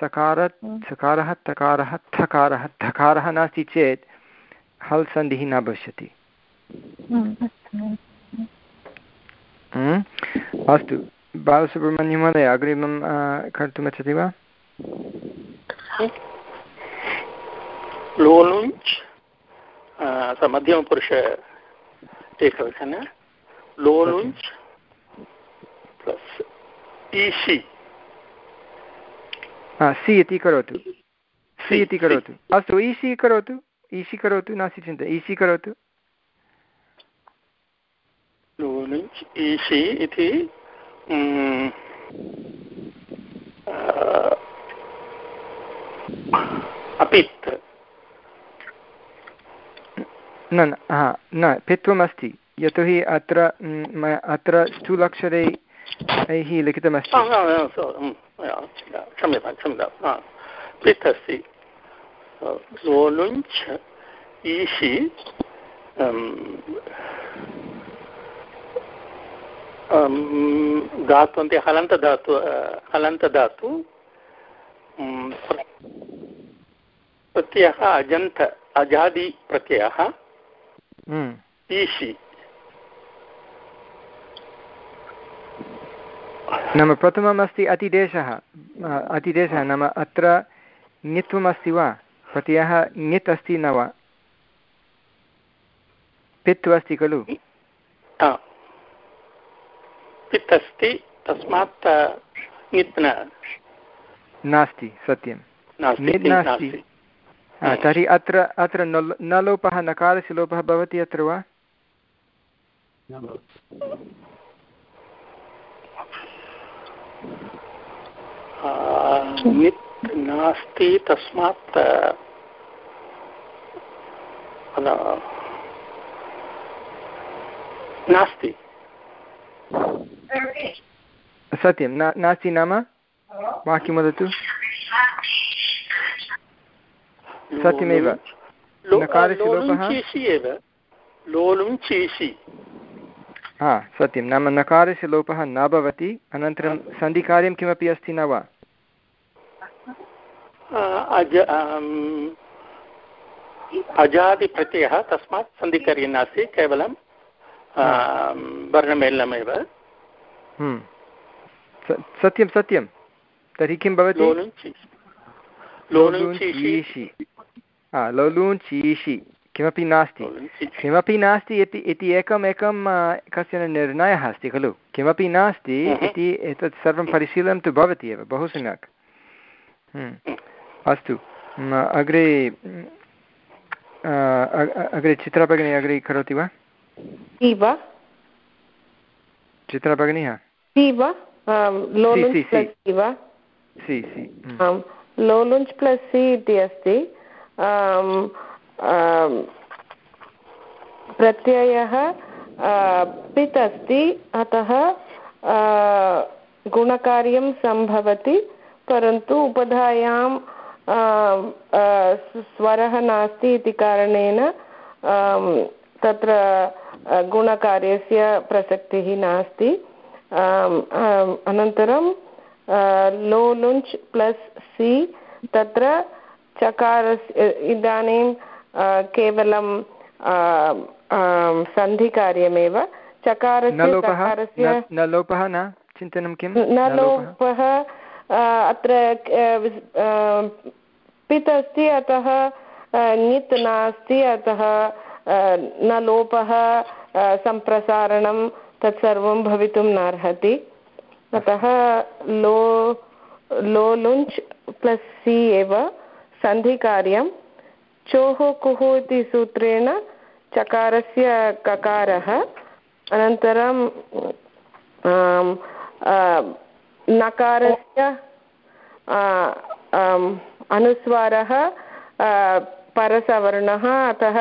Speaker 1: सकार सकारः तकारः थकारः थकारः नास्ति चेत् हल् सन्धिः न भविष्यति। अस्तु। बालसुब्रह्मण्यमहोदय अग्रिमं कर्तुमिच्छति वा?
Speaker 8: लोलुञ्च् मध्यमपुरुष एकवचन लोलुञ्च् प्लस् ईशि।
Speaker 1: सि इति करोतु। सि इति करोतु। अस्तु ईसि करोतु। ईसि करोतु नास्ति चिन्ता ईसि करोतु
Speaker 8: ईसि इति अपित्
Speaker 1: न न हा न पित्वमस्ति यतोहि अत्र अत्र स्थूलक्षरैः लिखितमस्ति
Speaker 8: क्षम्यतां क्षम्यतां पित् अस्ति लोलुञ्च ईशि धातु अन्ते हलन्तधातु हलन्तधातु प्रत्ययः अजन्त अजादिप्रत्ययः ईशि
Speaker 1: नाम प्रथमम् अस्ति अतिदेशः अतिदेशः नाम अत्र ङित्वमस्ति वा? प्रत्ययः ङित् अस्ति न वा? पित् अस्ति खलु
Speaker 8: पित् अस्ति तस्मात्
Speaker 1: नास्ति सत्यं। नास्ति तर्हि अत्र अत्र न लोपः नकारस्य लोपः भवति अत्र वा?
Speaker 8: नास्ति तस्मात् नास्ति।
Speaker 1: सत्यं। नास्ति नाम? वाक्यं वदतु? सत्यमेव। हा सत्यं। नाम नकारस्य लोपः न भवति। अनन्तरं सन्धिकार्यं किमपि अस्ति न वा?
Speaker 8: अजादिप्रत्ययः तस्मात् सन्धिकार्यं नास्ति केवलं वर्णमेलनमेव।
Speaker 1: हम्म। सत्यं सत्यं। तर्हि किं भवति? लोलुञ्चीषि किमपि नास्ति। किमपि नास्ति इति इति एकम् एकं कश्चन निर्णयः अस्ति खलु? किमपि नास्ति इति एतत् सर्वं परिशीलनं तु भवति एव बहु सम्यक् हम्म। अस्तु। अग्रे अग्रे चित्रभगिनी अग्रे करोति वा? चित्रभगिनी
Speaker 4: लोलुञ्च् प्लस् सि इति अस्ति। प्रत्ययः पित् अस्ति अतः गुणकार्यं सम्भवति परन्तु उपधायां स्वरः नास्ति इति कारणेन तत्र गुणकार्यस्य प्रसक्तिः नास्ति। अनन्तरं लो लुञ्च् प्लस् सि तत्र चकारस्य इदानीं केवलं सन्धिकार्यमेव। चकारस्य
Speaker 1: न लोपः न? चिन्तनं किं?
Speaker 4: न लोपः अत्र पित् अस्ति अतः ङित् नास्ति अतः न लोपः सम्प्रसारणं तत्सर्वं भवितुं नार्हति। अतः लो लो लुञ्च् प्लस् सि एव सन्धिकार्यं। चोः कुः इति सूत्रेण चकारस्य ककारः। अनन्तरं नकारस्य अनुस्वारः परसवर्णः अतः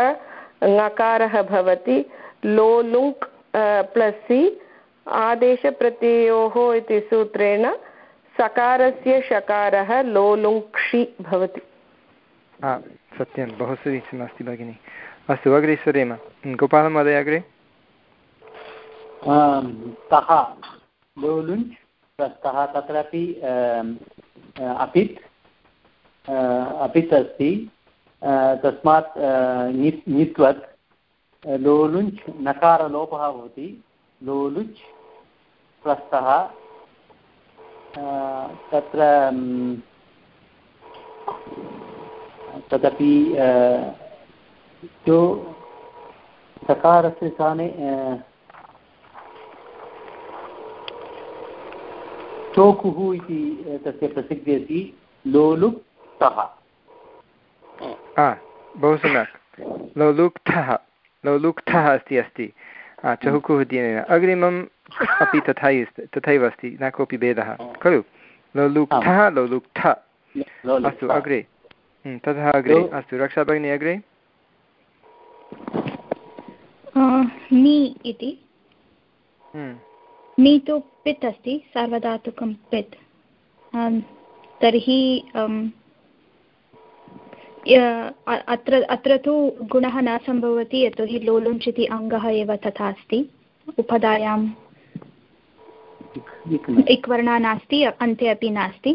Speaker 4: ङकारः भवति। लोलुङ्क् प्लस् सि आदेशप्रत्ययोः इति सूत्रेण सकारस्य शकारः लोलुङ्क्षि भवति।
Speaker 1: सत्यं बहु समीचीनमस्ति भगिनि। अस्तु अग्रे सरेम गोपालमहोदय अग्रे।
Speaker 2: तः लोलुञ्च्? प्रस्तः तत्रापि अपित् अपित् अस्ति। तस्मात् ङित्वत् लोलुञ्च् नकारलोपः भवति। लोलुच् प्रस्थः तत्र तदपि सकारस्य स्थाने चोकुः इति तस्य प्रसिद्धिः अस्ति लोलुप्तः।
Speaker 1: बहु सम्यक्। लौलुक्थः लौलुक्थः अस्ति अस्ति। चहुकुः इत्यनेन। अग्रिमम् अपि तथा तथैव अस्ति न कोऽपि भेदः। खलु? लौलुक्थः लौलुक्थ अस्तु अग्रे। ततः अग्रे। अस्तु रक्षा भगिनी अग्रे
Speaker 6: नि इति। नि तु पित्। अस्ति सार्वधातुकं पित् तर्हि अत्र अत्र तु गुणः न सम्भवति, यतोहि लोलुञ्च् इति अङ्गः एव तथा अस्ति। उपधायां इक्वर्णः नास्ति, अन्ते अपि नास्ति।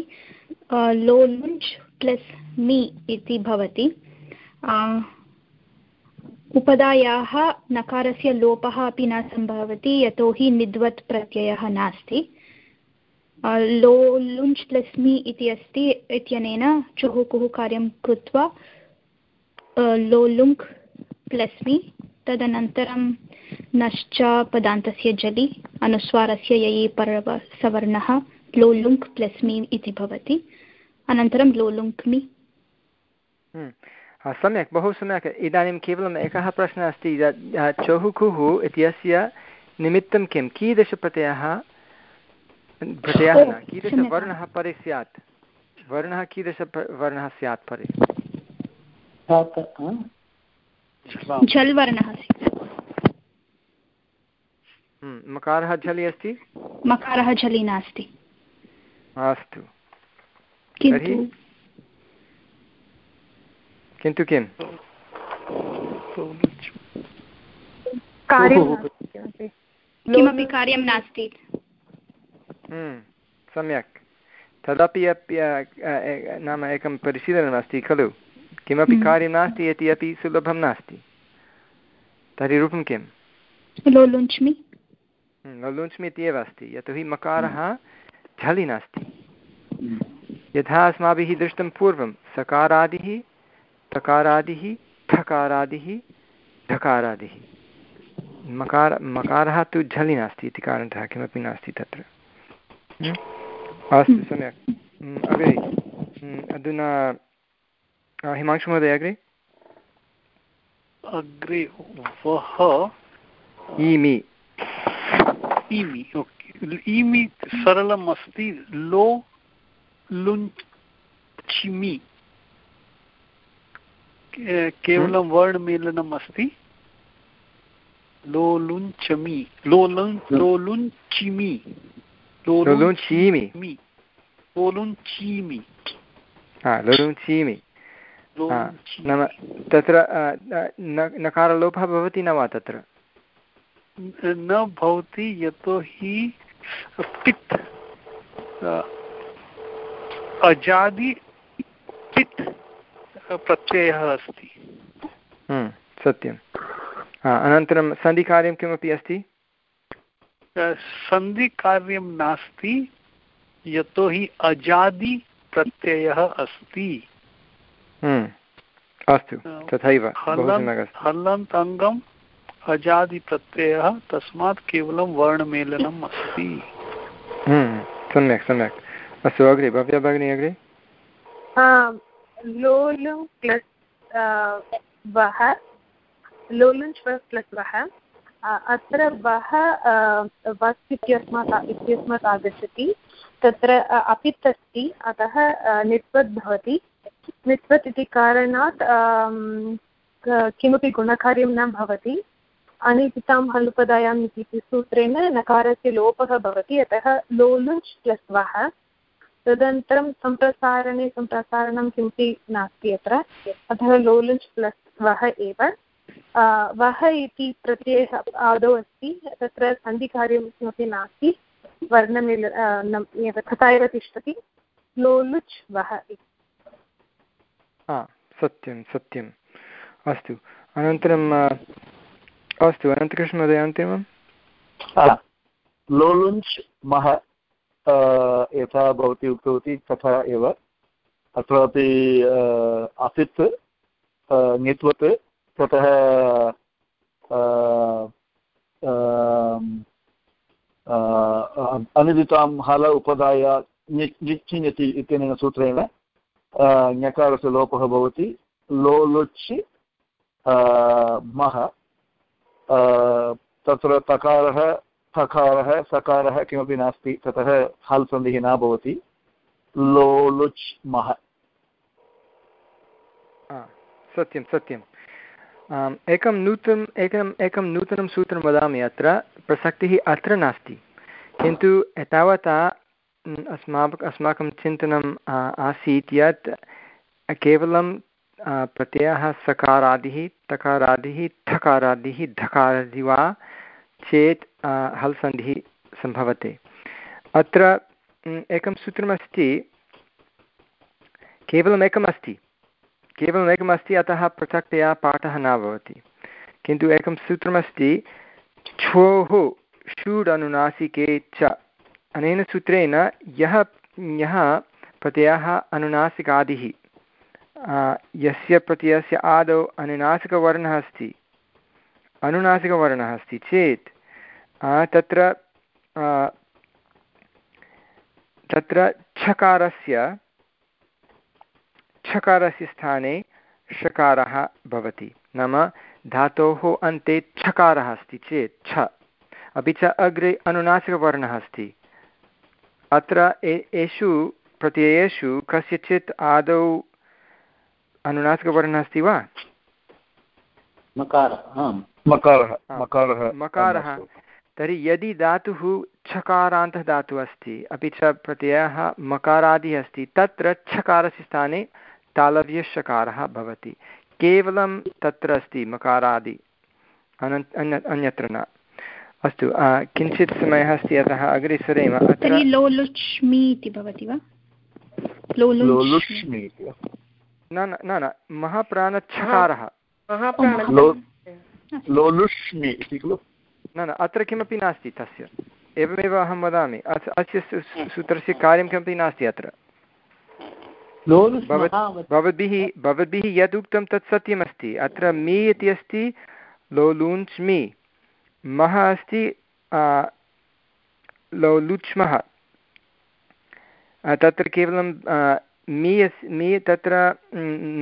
Speaker 6: लोलुञ्च् प्लस् मि इति भवति। उपधायाः नकारस्य लोपः अपि न सम्भवति यतोहि निद्वत् प्रत्ययः नास्ति। लो लुञ्च् प्लस् मि इति अस्ति, इत्यनेन चुः कुः कार्यं कृत्वा लो लुङ्क् प्लस् मि तदनन्तरं नश्च पदान्तस्य जलि, अनुस्वारस्य ययि पर्व सवर्णः लोलुङ्क् प्लस् मि इति भवति। अनन्तरं लोलुङ्क्मि
Speaker 1: हम्म। सम्यक् बहु सम्यक्। इदानीं केवलम् एकः प्रश्नः अस्ति चहुकुः इत्यस्य निमित्तं किं कीदृशप्रत्ययः? प्रत्ययः न कीदृशवर्णः परे स्यात्? वर्णः कीदृशवर्णः स्यात् परे?
Speaker 6: वर्णः
Speaker 1: हम्म, मकारः झलि अस्ति?
Speaker 6: मकारः झलि नास्ति।
Speaker 1: अस्तु। तर्हि किन्तु किम्?
Speaker 6: किमपि। कार्यं नास्ति।
Speaker 1: हम्म, सम्यक्। तदपि अपि नाम एकं परिशीलनमस्ति खलु। किमपि
Speaker 6: हम्म।
Speaker 1: कार्यं नास्ति इति अपि सुलभं नास्ति। तर्हि रूपं किं
Speaker 6: लोलुञ्च्मि
Speaker 1: लोलुञ्च्मि इत्येव अस्ति। यतोहि मकारः झलि नास्ति। यथा अस्माभिः दृष्टं पूर्वं सकारादिः तकारादिः ठकारादिः ढकारादिः मकार मकारः तु झलि नास्ति इति कारणतः किमपि नास्ति तत्र। अस्तु सम्यक्। अग्रे अधुना हिमांशुमहोदय अग्रे?
Speaker 7: अग्रे वः
Speaker 1: ईमि।
Speaker 7: ईमि ओके। ईमि सरलम् अस्ति लो लुञ्चिमि। केवलं हम्म। वर्णमेलनम् अस्ति। लोलुञ्चमि। लोलुन् लोलुञ्चिमि।
Speaker 1: लोलुञ्चीमि।
Speaker 7: लोलुञ्चीमि।
Speaker 1: लोलुञ्चीमि। नाम तत्र नकारलोपः भवति न वा तत्र?
Speaker 7: न भवति यतोहि पित् अजादि प्रत्ययः अस्ति।
Speaker 1: हम्म, सत्यं अनन्तरं सन्धिकार्यं किमपि अस्ति?
Speaker 7: सन्धिकार्यं नास्ति यतोहि अजादि प्रत्ययः अस्ति।
Speaker 1: हम्म, अस्तु तथैव
Speaker 7: हलन्त् अङ्गम् अजादिप्रत्ययः तस्मात् केवलं वर्णमेलनम् अस्ति।
Speaker 1: हम्म, सम्यक् सम्यक्। अस्तु अग्रे भव्या भगिनी अग्रे?
Speaker 3: लोलुङ् प्लस् वः लोलुञ्च् प्लस् वः अत्र वः वस् इत्यस्मात् इत्यस्मात् आगच्छति, तत्र अपित् अस्ति अतः नित्वत् भवति। नित्वत् इति कारणात् किमपि गुणकार्यं न भवति। अनितितां हलुपदायाम् इति सूत्रेण नकारस्य लोपः भवति अतः लोलुञ्च् प्लस् वः तदनन्तरं सम्प्रसारणे सम्प्रसारणं किमपि नास्ति अत्र। अतः लोलुञ्च् प्लस् वः एव। वः इति प्रत्ययः आदौ अस्ति। तत्र सन्धिकार्यं किमपि नास्ति। वर्णमिल तथा एव तिष्ठति। लोलुच् वः इति।
Speaker 1: सत्यं सत्यम्। अस्तु। अनन्तरं अस्तु। अनन्तकृष्णमहोदय अन्तिमं
Speaker 5: लोलुञ्च् मह यथा भवती उक्तवती तथा एव। अत्रापि असित् ङित्वत्, ततः अनिदितां हल उपदाय निच्चिन्यति इत्यनेन सूत्रेण ञकारस्य लोपः भवति। लोलुच् मः तत्र तकारः थकारः सकारः किमपि नास्ति, ततः हल् सन्धिः न भवति। लोलुच् मः
Speaker 1: सत्यं सत्यम् एकं नूतनम् एकम् एकं नूतनं सूत्रं वदामि अत्र। प्रसक्तिः अत्र नास्ति। किन्तु एतावता अस्माकम् अस्माकं चिन्तनम् आसीत् यत् केवलं प्रत्ययः सकारादिः, तकारादिः ठकारादिः धकारादि वा चेत् हल् सन्धिः सम्भवति। अत्र एकं सूत्रमस्ति केवलम् अस्ति केवलम् अतः पृथक्तया पाठः न भवति। किन्तु एकं सूत्रमस्ति छ्वोः षूड् अनुनासिके च। अनेन सूत्रेण यः यः प्रत्ययः अनुनासिकादिः यस्य प्रत्ययस्य आदौ अनुनासिकवर्णः अस्ति। अनुनासिकवर्णः अस्ति चेत् तत्र तत्र छकारस्य छकारस्य स्थाने षकारः भवति। नाम धातोः अन्ते छकारः अस्ति चेत् छ। अपि च अग्रे अनुनासिकवर्णः अस्ति। अत्र एषु प्रत्ययेषु कस्यचित् आदौ अनुनासिकवर्णः अस्ति वा?
Speaker 2: मकारः
Speaker 1: मकारः तर्हि यदि धातुः छकारान्तः धातुः अस्ति अपि च प्रत्ययः मकारादिः अस्ति तत्र छकारस्य स्थाने तालव्यषकारः भवति। केवलं तत्र अस्ति मकारादि अन अन्य अन्यत्र न। अस्तु किञ्चित् समयः अस्ति अतः अग्रे सरेम न न न महाप्राणच्छकारः न न अत्र किमपि नास्ति तस्य। एवमेव अहं वदामि अस्य सूत्रस्य कार्यं किमपि नास्ति अत्र। भवद्भिः भवद्भिः यद् उक्तं तत् सत्यमस्ति। अत्र मी इति अस्ति लोलुञ्च् मी। मः अस्ति लोलुच्मः तत्र केवलं मी अस् मी तत्र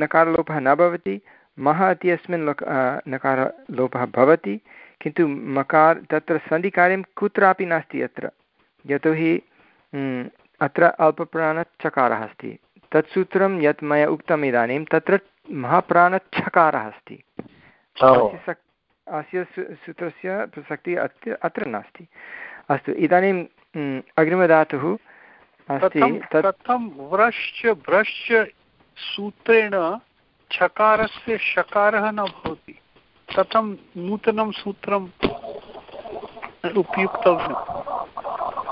Speaker 1: नकारलोपः न भवति। मः इति अस्मिन् लोक नकारलोपः भवति। किन्तु मकार तत्र सन्धिकार्यं कुत्रापि नास्ति अत्र। यतोहि अत्र अल्पप्राणचकारः अस्ति। तत् सूत्रं यत् मया उक्तम् इदानीं तत्र महाप्राणच्छकारः अस्ति। अस्य सूत्रस्य प्रसक्तिः अत्र अत्र नास्ति। अस्तु इदानीम् अग्रिमधातुः अस्ति
Speaker 7: कथं व्रश्च भ्रश्च सूत्रेण छकारस्य शकारः न भवति। कथं नूतनं सूत्रम् उपयुक्तव्यम्।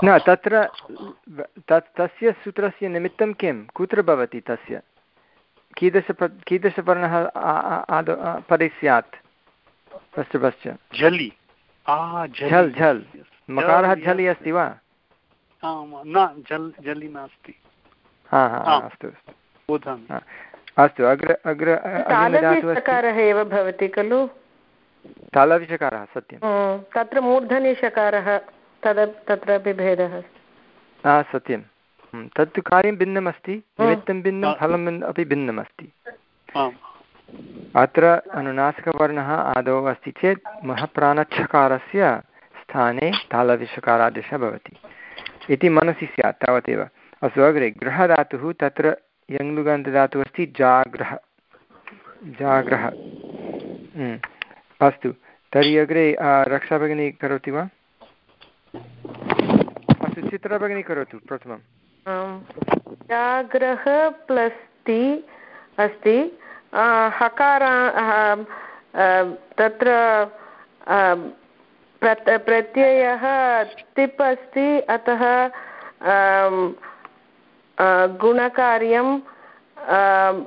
Speaker 1: न तत्र तत् तस्य सूत्रस्य निमित्तं किं? कुत्र भवति तस्य? कीदृश कीदृशवर्णः आदौ परे स्यात् पश्च।
Speaker 7: झलि।
Speaker 1: झल्। झल् मकारः झलि अस्ति वा?
Speaker 7: न झल् झलि नास्ति।
Speaker 1: हा हा अस्तु अस्तु। अस्तु अग्र अग्र
Speaker 4: एव भवति खलु?
Speaker 1: तालविषकारः सत्यं
Speaker 4: तत्र मूर्धन्यषकारः तद् तत्रापि भेदः।
Speaker 1: अस्ति सत्यं हम्म, तत्तु कार्यं भिन्नमस्ति निमित्तं भिन्नं फलं अपि भिन्नमस्ति। अत्र अनुनासिकवर्णः आदौ अस्ति चेत् महप्राणच्छकारस्य स्थाने तालविषकारादेशः भवति। इति मनसि स्यात् तावदेव। अस्तु अग्रे गृहधातुः तत्र यङ्लुगन्तधातुः अस्ति जाग्रह। जाग्रह। हम्म, अस्तु। तर्हि अग्रे रक्षाभगिनी करोति वा? अस्तु चित्रा भगिनी करोतु प्रथमं
Speaker 4: जाग्रह प्लस् ति अस्ति। हकार तत्र प्रत्ययः तिप् अस्ति, अतः गुणकार्यं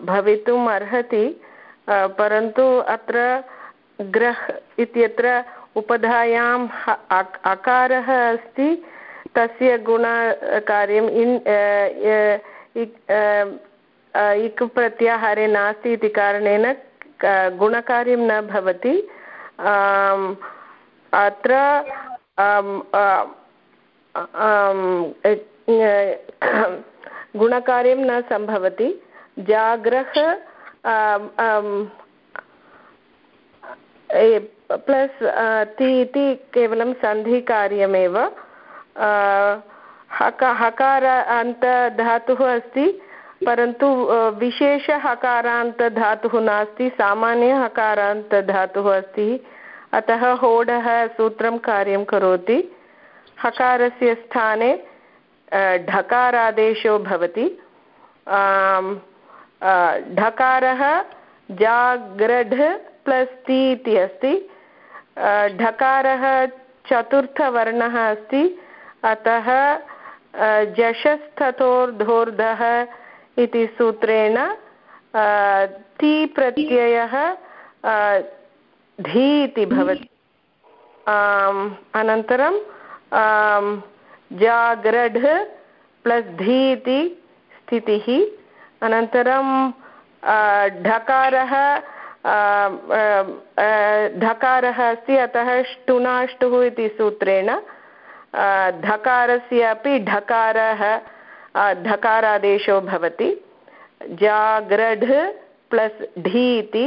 Speaker 4: भवितुम् अर्हति। परन्तु अत्र ग्रह इत्यत्र उपधायाम् अकारः अस्ति। तस्य गुणकार्यम् इन् इक् प्रत्याहारे नास्ति इति कारणेन गुणकार्यं न भवति। अत्र गुणकार्यं न सम्भवति। जाग्रह प्लस् ति इति केवलं सन्धिकार्यमेव हक हकारान्तधातुः अस्ति, परन्तु विशेषहकारान्तधातुः नास्ति सामान्यहकारान्तधातुः अस्ति। अतः होडः सूत्रं कार्यं करोति। हकारस्य स्थाने ढकारादेशो भवति। ढकारः जाग्रढ प्लस् ति इति अस्ति। ढकारः चतुर्थवर्णः अस्ति। अतः जशस्थतोर्धोर्धः इति सूत्रेण ति प्रत्ययः धी इति भवति। अनन्तरं जाग्रढ प्लस् धी इति स्थितिः। अनन्तरं ढकारः ढकारः अस्ति, अतः ष्टुनाष्टुः इति सूत्रेण धकारस्य अपि ढकारः ढकारादेशो भवति। जाग्रढ प्लस् ढि इति,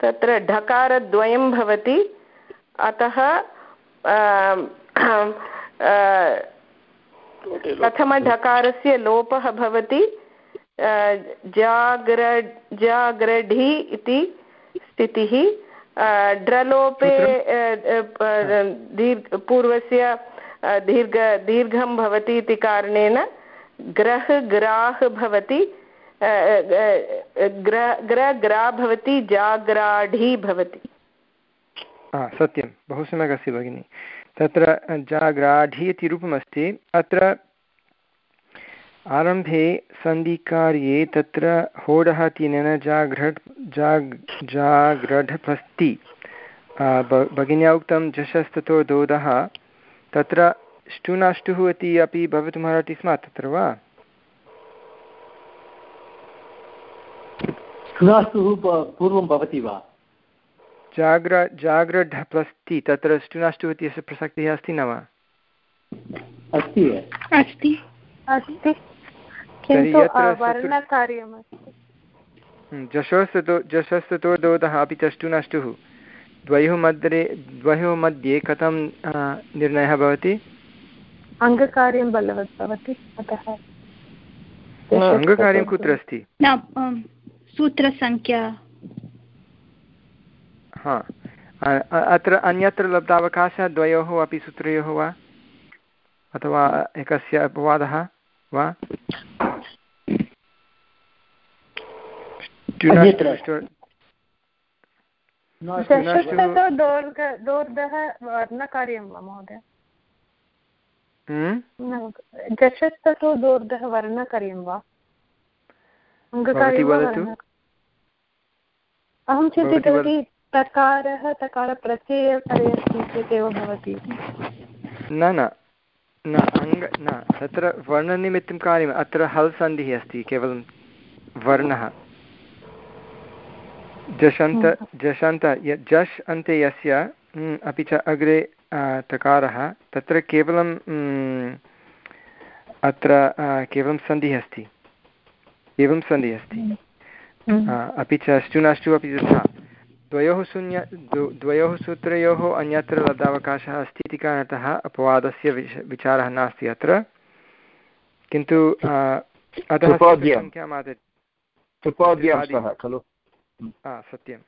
Speaker 4: तत्र ढकारद्वयं भवति। अतः प्रथमढकारस्य लोपः भवति। जाग्र जाग्रढि इति स्थितिः ड्रलोपे दीर्घ पूर्वस्य दीर्घ दीर्घं भवति इति कारणेन ग्रह ग्राह् भवति ग्र ग्रा भवति जाग्राढी भवति।
Speaker 1: सत्यं। बहु सम्यक् अस्ति भगिनि। तत्र जाग्राढी इति रूपमस्ति। अत्र आरम्भे सन्धिकार्ये तत्र होडः तिनेन जाघ्रट् जाग् जाग्रढप्रस्ति भगिन्या उक्तं झषस्ततो दोदः। तत्र ष्टुनाष्टुः इति अपि भवितुमर्हति स्म तत्र वा?
Speaker 2: पूर्वं भवति वा?
Speaker 1: जाग्र जाग्रढप्लस्ति तत्र ष्टुनाष्टुः इत्यस्य प्रसक्तिः अस्ति न वा?
Speaker 2: अस्ति।
Speaker 3: अस्ति। अस्ति
Speaker 1: जशोस्ततो जशस्ततोदोदः अपि च ष्टुनष्टुः द्वयोः मध्ये द्वयोः मध्ये कथं निर्णयः भवति?
Speaker 3: अङ्गकार्यं बलवत् भवति अतः
Speaker 1: अङ्गकार्यं कुत्र अस्ति?
Speaker 6: सूत्रसङ्ख्या।
Speaker 1: हा अत्र अन्यत्र लब्धावकाशः द्वयोः अपि सूत्रयोः वा? अथवा एकस्य अपवादः वा?
Speaker 3: दोर्धः वर्णकार्यं वा महोदय जषस्ततो? दोर्धः वर्णकार्यं वा अहं चिन्तितवती तकारः तकारप्रत्ययकरे अस्ति चेत् एव भवति
Speaker 1: न न न अङ्ग न तत्र वर्णनिमित्तं कार्यम् अत्र हल् सन्धिः अस्ति केवलं वर्णः जषन्त जषन्त जश् अन्ते यस्य अपि च अग्रे तकारः तत्र केवलं अत्र केवलं सन्धिः अस्ति। एवं सन्धिः अस्ति। अपि च अष्टुनाष्टु अपि तथा। द्वयोः शून्य द्वयोः सूत्रयोः अन्यत्र लब्धावकाशः अस्ति इति कारणतः अपवादस्य विच विचारः नास्ति अत्र। किन्तु अतः
Speaker 5: खलु?
Speaker 1: सत्यम्।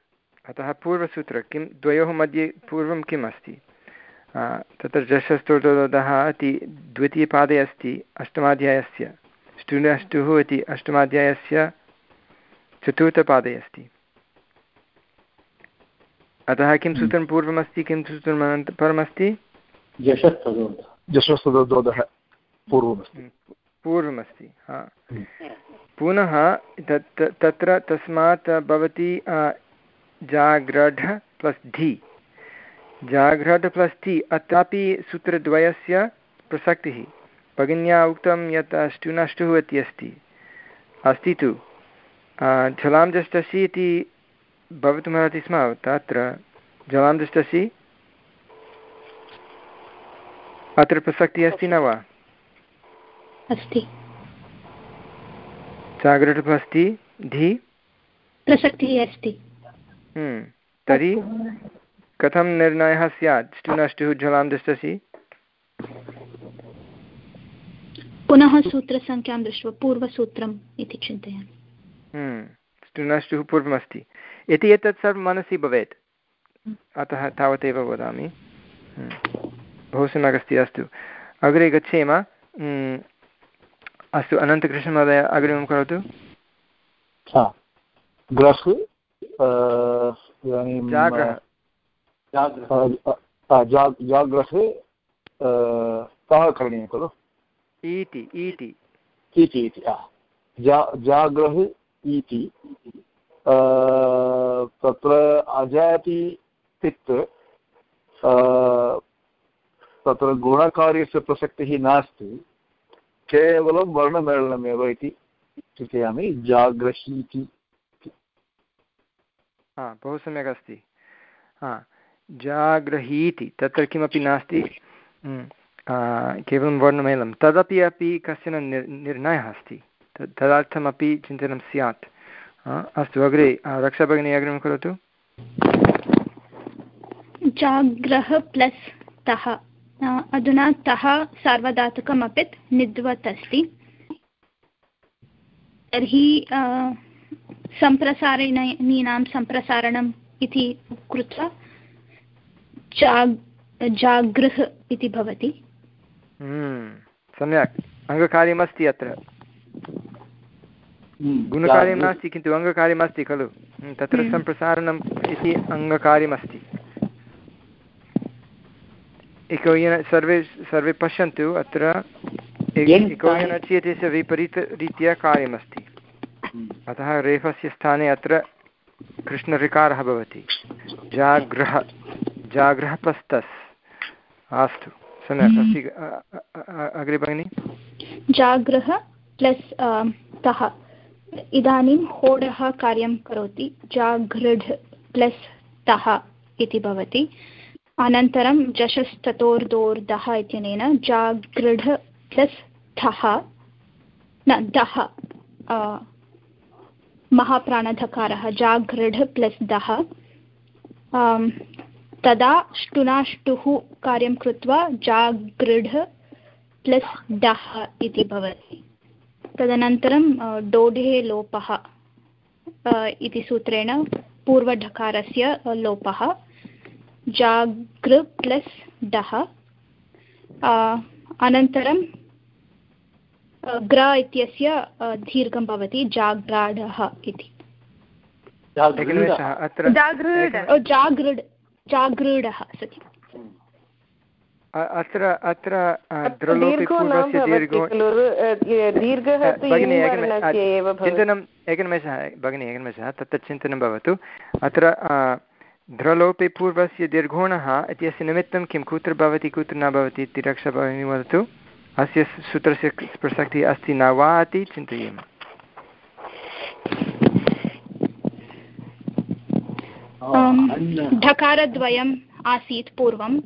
Speaker 1: अतः पूर्वसूत्र किं द्वयोः मध्ये पूर्वं किम् अस्ति? तत्र जशस्तोदः इति द्वितीयपादे अस्ति अष्टमाध्यायस्य। स्टुनष्टुः इति अष्टमाध्यायस्य चतुर्थपादे अस्ति। अतः किं। सूत्रं पूर्वमस्ति किं सूत्रम् अनन्त परमस्ति?
Speaker 5: पूर्वमस्ति।
Speaker 1: पूर्वमस्ति हा। पुनः तत् तत्र तस्मात् भवति जाग्रढ प्लस् धि जाघ्रढ प्लस् धि अत्रापि सूत्रद्वयस्य प्रसक्तिः। भगिन्या उक्तं यत् अष्टुनष्टुः इति अस्ति। अस्ति तु। झलां दृष्टसि इति भवितुमर्हति स्म तत्र। जलां दृष्टसि अत्र प्रसक्तिः अस्ति न वा?
Speaker 6: अस्ति।
Speaker 1: जागृतः अस्ति धि?
Speaker 6: प्रसक्तिः अस्ति।
Speaker 1: हम्म, तर्हि कथं निर्णयः स्यात्? ष्टुनष्टुः जलां दृष्टसि।
Speaker 6: पुनः सूत्रसङ्ख्यां दृष्ट्वा पूर्वसूत्रम् इति चिन्तयामि।
Speaker 1: हम्म, ष्टुनष्टुः पूर्वमस्ति। इति एतत् सर्वं मनसि भवेत्। अतः तावदेव वदामि। हम्म, बहु सम्यक् अस्ति। अस्तु अग्रे गच्छेम। अस्तु अनन्तकृष्णमहोदय अग्रिमं करोतु।
Speaker 5: ग्रह् इदानीं जाग्रहे कः करणीयं खलु?
Speaker 1: इति इति
Speaker 5: इति इति जाग्रह् इति तत्र अजाति पित् तत्र गुणकार्यस्य प्रसक्तिः नास्ति। केवलं वर्णमेलनमेव इति चिन्तयामि जाग्रहीति।
Speaker 1: हा बहु सम्यक् अस्ति। हा जाग्रहीति तत्र किमपि नास्ति। केवलं वर्णमेलं। तदपि अपि कश्चन निर् निर्णयः अस्ति। तदर्थमपि चिन्तनं स्यात्। अस्तु अग्रे रक्षाभगिनी अग्रिमं करोतु।
Speaker 6: जाग्रह प्लस् तः। अधुना तः सार्वधातुकमपि निद्वत् अस्ति तर्हि सम्प्रसारणीनां सम्प्रसारणम् इति कृत्वा जाग् जागृह् इति भवति।
Speaker 1: हम्म, सम्यक्। अङ्गकार्यमस्ति अत्र। गुणकार्यं नास्ति किन्तु अङ्गकार्यमस्ति खलु। तत्र हम्म। सम्प्रसारणम् इति अङ्गकार्यमस्ति। इकोयन सर्वे सर्वे पश्यन्तु अत्र इकोयनचि इत्यस्य विपरीतरीत्या कार्यमस्ति। अतः रेफस्य स्थाने अत्र कृष्णऋकारः भवति जाग्रह जाग्रहपस्तस् अस्तु सम्यक् अस्ति अग्रे भगिनि
Speaker 6: जाग्रह प्लस् तः इदानीं होडः कार्यं करोति जागृढ प्लस् तः इति भवति अनन्तरं जशस्ततोर्दोर्दः इत्यनेन जागृढ प्लस् ठः, न, दः महाप्राणधकारः जागृढ प्लस् दः तदा ष्टुनाष्टुः कार्यं कृत्वा जागृढ प्लस् डः इति भवति। तदनन्तरं डोढे लोपः इति सूत्रेण पूर्वढकारस्य लोपः। जागृ प्लस् डः अनन्तरं ग्र इत्यस्य दीर्घं भवति जाग्राढः इति। जागृढः सत्यम्
Speaker 1: अत्र अत्र चिन्तनम् एकनिमेषः भगिनि एकनिमेषः तत्र चिन्तनं भवतु। अत्र ध्रलोपे पूर्वस्य दीर्घोणः इत्यस्य निमित्तं किं? कुत्र भवति कुत्र न भवति इति रक्षाभगिनी वदतु। अस्य सूत्रस्य प्रसक्तिः अस्ति न वा इति चिन्तयेम।
Speaker 6: ढकारद्वयम् आसीत् पूर्वं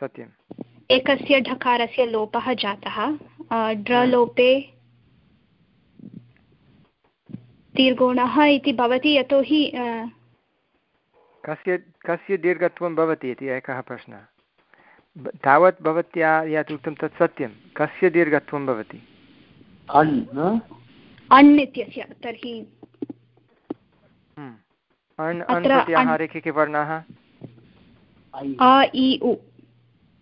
Speaker 1: सत्यम्।
Speaker 6: एकस्य ढकारस्य लोपः जातः। ड्रलोपे दीर्घोणः इति भवति यतोहि
Speaker 1: कस्य कस्य दीर्घत्वं भवति इति एकः प्रश्नः। तावत् भवत्या यत् उक्तं तत् सत्यं। कस्य दीर्घत्वं भवति?
Speaker 6: अण् इत्यस्य तर्हि
Speaker 1: हम्म। अण् अण् प्रत्याहारे के के वर्णाः?
Speaker 6: इ उ।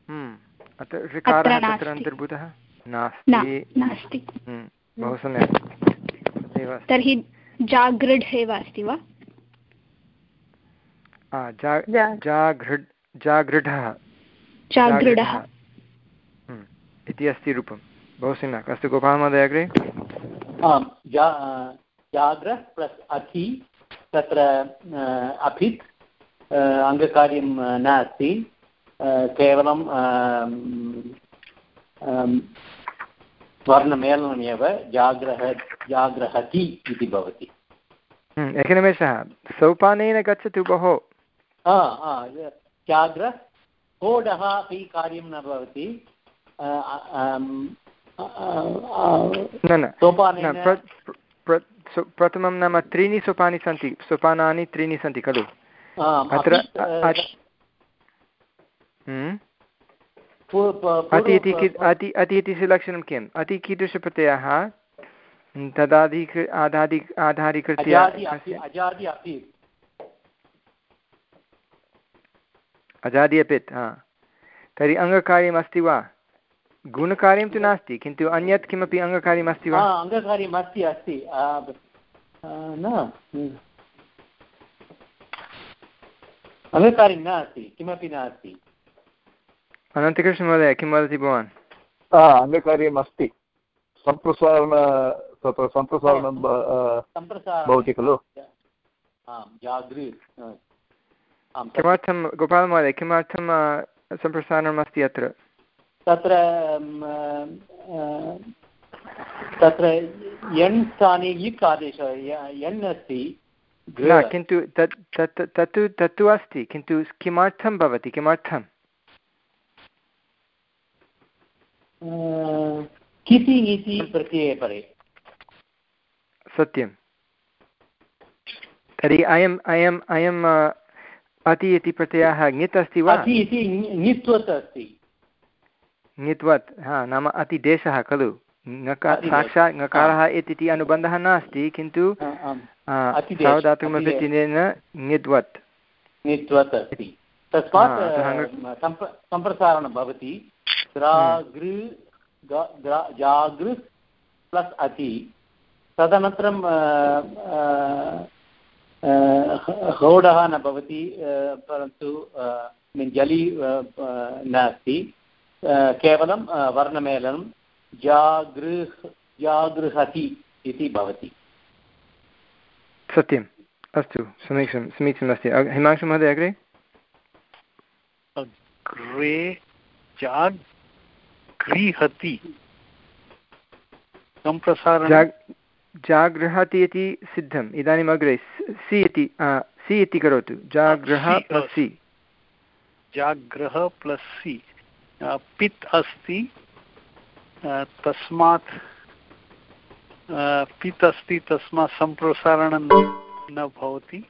Speaker 1: हम्म, अत्र ऋकारः तत्र अन्तर्भूतः? नास्ति। हम्म, बहु सम्यक्।
Speaker 6: तर्हि जागृढ् एव अस्ति वा?
Speaker 1: जागृढ् हम्म, इति अस्ति रूपं। बहु सम्यक् अस्तु गोपालमहोदय अग्रे।
Speaker 2: जाग्रः प्लस् अथि तत्र अभित् अङ्गकार्यं नास्ति। केवलं वर्णमेलनमेव जाग्रह जाग्रहति इति भवति।
Speaker 1: हम्म, एकनिमेषः सोपानेन गच्छतु भोः।
Speaker 2: जाग्र होडः अपि कार्यं न भवति।
Speaker 1: न न प्रथमं नाम त्रीणि सोपानि सन्ति सोपानानि त्रीणि सन्ति खलु? अत्र हम्म? अति इति अति अति इति लक्षणं किम्? अति कीदृशप्रत्ययः? तदाधिक आधादि आधारीकृत्य अजादि अपित् हा। तर्हि अङ्गकार्यमस्ति वा? गुणकार्यं तु नास्ति किन्तु अन्यत् किमपि अङ्गकार्यमस्ति वा?
Speaker 2: अङ्गकार्यम् अस्ति। अस्ति न। अङ्गकार्यं नास्ति किमपि नास्ति।
Speaker 1: अनन्तकृष्णमहोदय किं वदति भवान्?
Speaker 5: अङ्गकार्यम् अस्ति सम्प्रसारण तत्र सम्प्रसारणं भवति खलु?
Speaker 1: किमर्थं गोपालमहोदय किमर्थं सम्प्रसारणम् अस्ति अत्र
Speaker 2: तत्र तत्र यण् स्थाने युक् आदेशः यण् अस्ति
Speaker 1: न किन्तु तत् तत् तत्तु तत्तु अस्ति किन्तु किमर्थं भवति किमर्थं
Speaker 2: किति इति प्रत्यये परे
Speaker 1: सत्यं तर्हि अयम् अयम् अयम् अति इति प्रत्ययः ङित् अस्ति वा
Speaker 2: ङित्वत् अस्ति।
Speaker 1: ङित्वत् हा नाम अतिदेशः खलु। साक्षात् ङकारः इति अनुबन्धः नास्ति किन्तु सावधातुकमपि चिह्नेन ङित्वत्।
Speaker 2: ङित्वत् अस्ति। तस्मात् सम्प्रसारणं भवति। जागृ प्लस् अति। तदनन्तरं होडः न भवति परन्तु जलि नास्ति। केवलं वर्णमेलनं जागृह् जागृहति इति भवति।
Speaker 1: सत्यम्। अस्तु समीचीनं समीचीनमस्ति हिमांशुमहोदय अग्रे?
Speaker 7: अग्रे जागृहति सम्प्रसारण
Speaker 1: जागृहति इति सिद्धम्। इदानीम् अग्रे सि इति सि इति करोतु। जागृह प्लस् सि
Speaker 7: जागृह प्लस् सि पित् अस्ति तस्मात् पित् अस्ति तस्मात् सम्प्रसारणं न भवति।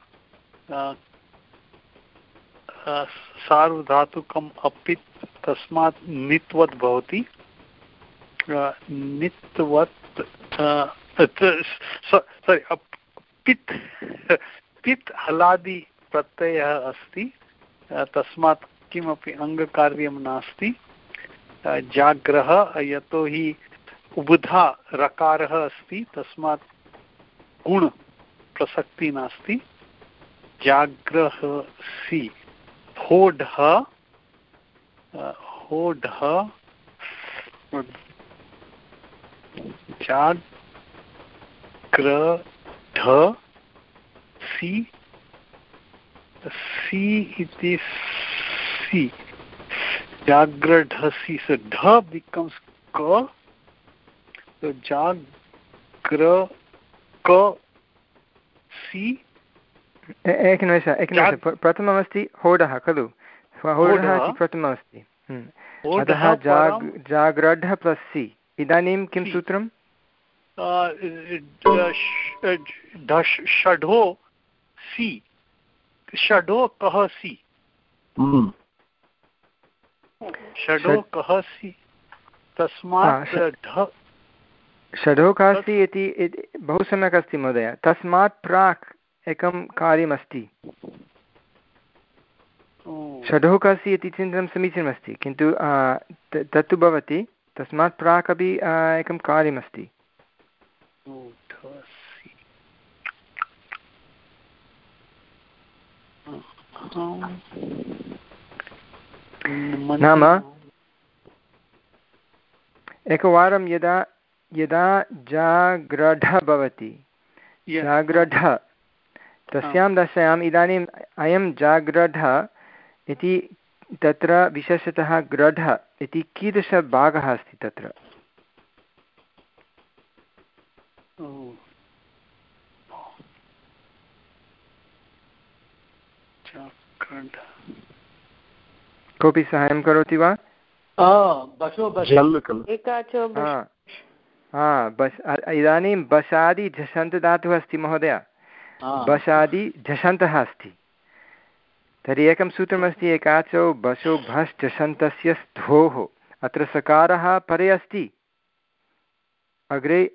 Speaker 7: सार्वधातुकम् अपित् तस्मात् नित्वत् भवति। नित्वत् सोरि पित् पित् हलादि प्रत्ययः अस्ति तस्मात् किमपि अङ्गकार्यं नास्ति। जाग्रह यतोहि उबुधा रकारः अस्ति, तस्मात् गुण प्रसक्तिः नास्ति। जाग्रहसि, होढः होढः जाग्रढ सि सि इति सि। जाग्रढसि so dha becomes ka so jagra ka si
Speaker 1: एकनिमेष एकनिमेष प्रथममस्ति होडः खलु? होडः इति प्रथममस्ति? हम्म। अतः जाग् जाग्रढ प्लस् सि। इदानीं किं सूत्रं
Speaker 7: षढो सि षढो कः सि।
Speaker 5: हम्म।
Speaker 7: षडो कः सि? तस्मात्
Speaker 1: षडोकासि इति बहु सम्यक् अस्ति महोदय। तस्मात् प्राक् एकं कार्यमस्ति। षडोकासि इति चिन्तनं समीचीनमस्ति किन्तु तत्तु भवति तस्मात् प्राक् अपि एकं कार्यमस्ति। नाम एकवारं यदा यदा जाग्रढ भवति जाग्रढ तस्यां दशायाम् इदानीम् अयं जाग्रढ इति तत्र विशेषतः ग्रढ इति कीदृशभागः अस्ति तत्र? कोऽपि साहाय्यं करोति वा? इदानीं बसादि झषन्तदातुः अस्ति महोदय। बसादि झषन्तः अस्ति। तर्हि एकं सूत्रमस्ति एकाचौ बसो भस् झषन्तस्य स्थोः। अत्र सकारः परे अस्ति। अग्रे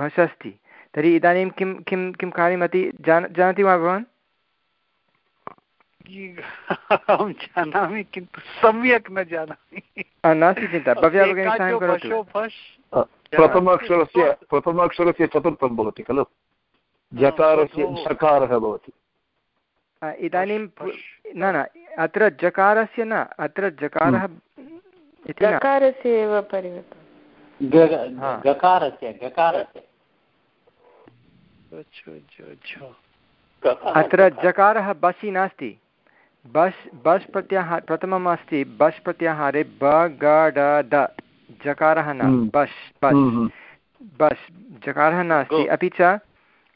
Speaker 1: भस् अस्ति। तर्हि इदानीं किं किं किं कार्यमति जान जानाति वा भवान्?
Speaker 7: अहं जानामि किन्तु सम्यक् न जानामि
Speaker 1: नास्ति चिन्ता भव्या भगिनी साहाय्यं करोतु।
Speaker 5: प्रथमाक्षरस्य प्रथमाक्षरस्य चतुर्थं भवति खलु? जकारस्य सकारः भवति।
Speaker 1: इदानीं न न अत्र जकारस्य न अत्र जकारः
Speaker 4: जकारस्य एव परिवर्तनं।
Speaker 2: गकारस्य गकारस्य।
Speaker 1: अत्र जकारः बसि नास्ति। बस् बस् प्रत्याहार प्रथमम् अस्ति बस् प्रत्याहारे ब ग ड द जकारः न बस् बस् बस् जकारः नास्ति अपि च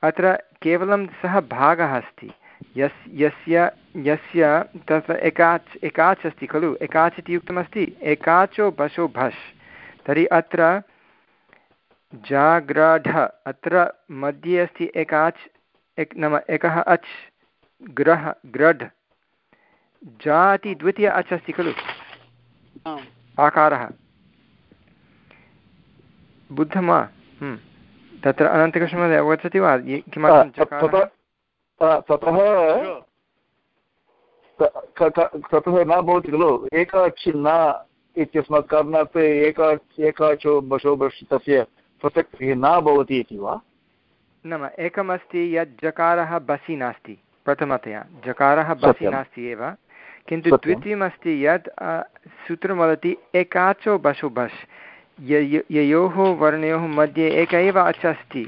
Speaker 1: अत्र केवलं सः भागः अस्ति। यस् यस्य यस्य तत्र एकाच् एकाच् अस्ति खलु? एकाच् इति उक्तमस्ति? एकाचो बशो भस्। तर्हि अत्र जाग्रढ अत्र मध्ये अस्ति एकाच् एक नाम एकः अच् ग्रह ग्रढ। जा इति द्वितीय अच् अस्ति खलु आकारः। बुद्धं वा? हम्म। तत्र अनन्तकृष्णमहोदय अवगच्छति वा? किमर्थं
Speaker 5: ततः ततः न भवति खलु? एक न इत्यस्मात् कारणात् एक एकाचो बशो बश् तस्य प्रसक्तिः न भवति इति वा?
Speaker 1: नाम एकमस्ति यत् जकारः बसि नास्ति प्रथमतया। जकारः बसि नास्ति एव। किन्तु द्वितीयमस्ति यत् सूत्रं वदति एकाचो बशु बस् ययोः वर्णयोः मध्ये एक एव अच् अस्ति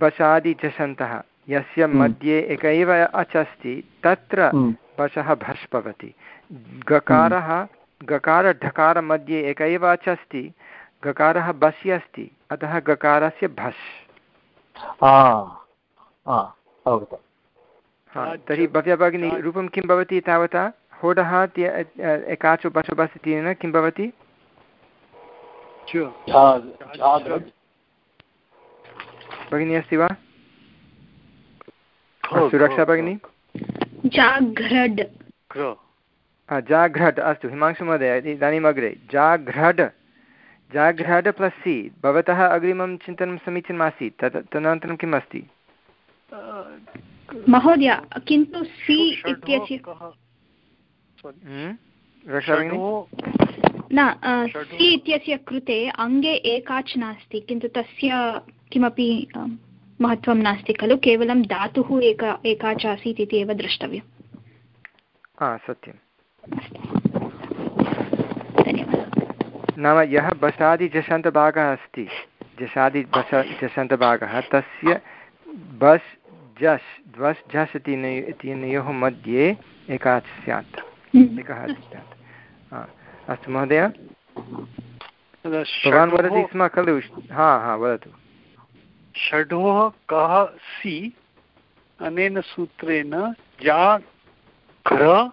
Speaker 1: बसादि चषन्तः यस्य मध्ये एक एव अच् अस्ति तत्र बशः भस् भवति गकारः गकारढकारमध्ये एक एव अच् अस्ति गकारः बसि अस्ति अतः गकारस्य भस् तर्हि भव्या भगिनी रूपं किं भवति तावता? होडः एकाचो बस् इत्यनेन किं भवति? भगिनी अस्ति वा? सुरक्षा भगिनी।
Speaker 6: जाघ्रड्।
Speaker 1: जाघ्रड् अस्तु हिमांशुमहोदय इदानीम् अग्रे। जाघ्रड् जाघ्रड् प्लस् सि भवतः अग्रिमं चिन्तनं समीचीनमासीत् तत् तदनन्तरं किम् अस्ति
Speaker 6: महोदय किन्तु सि इत्यस्य
Speaker 1: हम्म?
Speaker 6: न सि इत्यस्य कृते अङ्गे एकाच् नास्ति किन्तु तस्य किमपि महत्त्वं नास्ति खलु केवलं धातुः एक एकाच आसीत् इति एव द्रष्टव्यम्।
Speaker 1: सत्यं नाम यः बसादि जषन्तभागः अस्ति जषादि बस जषन्तभागः तस्य बस् जस् द्वस् झस् इति इत्यनयोः मध्ये एकाच् स्यात्। हम्म। एकः स्यात्। अस्तु महोदय। भवान् वदति स्म खलु हा हा वदतु।
Speaker 7: षडोः कः सि अनेन सूत्रेण जा घ्र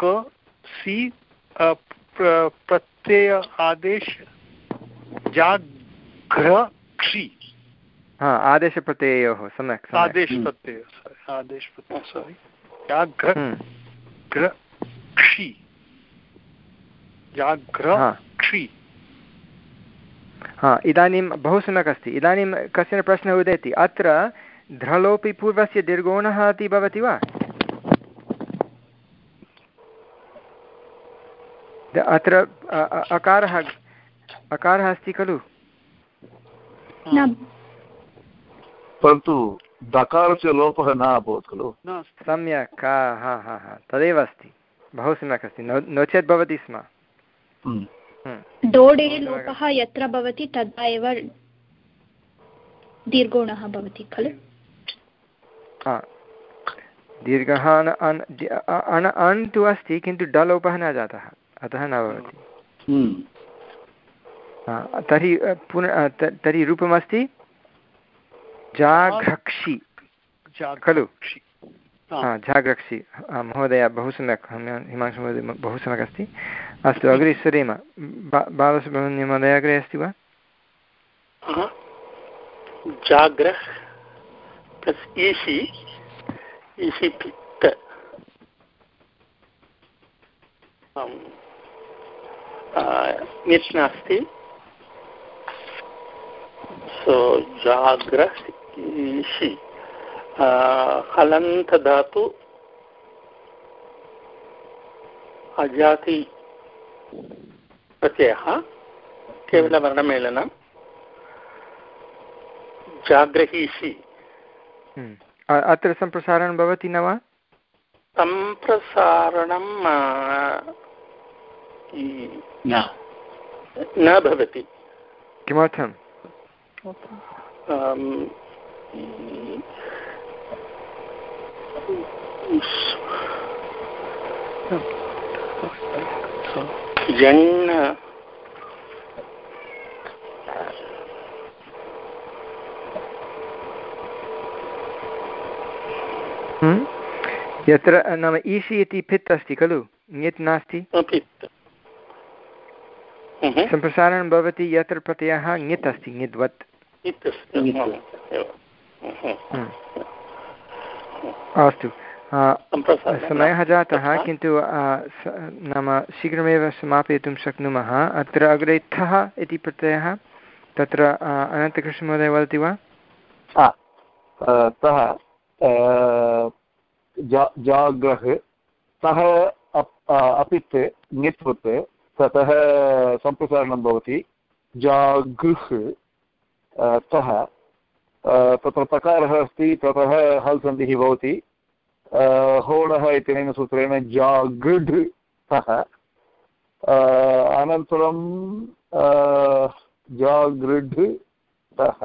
Speaker 7: क सि प्रत्यय आदेश जा घ्र क्षि।
Speaker 1: हा आदेशप्रत्ययोः सम्यक्
Speaker 7: आदेशप्रत्ययः आदेशप्रत्ययः सारि जाग्र क्षि। जाग्र क्षि।
Speaker 1: हा इदानीं बहु सम्यक् अस्ति। इदानीं कश्चन प्रश्नः उदेति। अत्र ध्रलोपि पूर्वस्य दीर्घोणः इति भवति वा? अत्र अकारः अकारः अस्ति खलु?
Speaker 5: परन्तु दकारस्य लोपः न अभवत् खलु?
Speaker 1: सम्यक्। हा हा हा हा। तदेव अस्ति। बहु सम्यक् अस्ति। नो चेत् भवति स्म।
Speaker 6: हम्म। हम्म। डोडे लोपः यत्र भवति तदा एव दीर्घोणः भवति खलु?
Speaker 1: दीर्घः अण् अण् तु अस्ति किन्तु डलोपः न जातः। अतः न भवति।
Speaker 5: हम्म।
Speaker 1: तर्हि पुनः तर्हि रूपमस्ति? जाघक्षि खलु? जागक्षि महोदय बहु सम्यक्। हिमांशुमहोदय बहु सम्यक् अस्ति। अस्तु अग्रे सरेम। बालसुब्रह्मण्यमहोदय अग्रे अस्ति वा?
Speaker 8: जाग्रः प्लस् ईशि ईशि पित्त। नास्ति। सो जाग्रः ईशि हलन्तधातु अजाति प्रत्ययः केवलवर्णमेलनं जाग्रहीषि।
Speaker 1: हम्म। अत्र सम्प्रसारणं भवति न वा?
Speaker 8: सम्प्रसारणं न। भवति।
Speaker 1: किमर्थम्?
Speaker 8: जन्
Speaker 1: हम्म? यत्र नाम ईसि इति पित् अस्ति खलु ङित् नास्ति हम्म। सम्प्रसारणं भवति यत्र प्रत्ययः ङित् अस्ति ङिद्वत्। अस्तु समयः जातः किन्तु नाम शीघ्रमेव समापयितुं शक्नुमः। अत्र अग्रे थः इति प्रत्ययः। तत्र अनन्तकृष्णमहोदय वदति वा?
Speaker 5: जाग्रह सः अपित् ङित्वत् ततः सम्प्रसारणं भवति। जागृह् तः तत्र तकारः अस्ति ततः हल् सन्धिः भवति। होडः इत्यनेन सूत्रेण जागृढ् सः अनन्तरं जागृढ् सः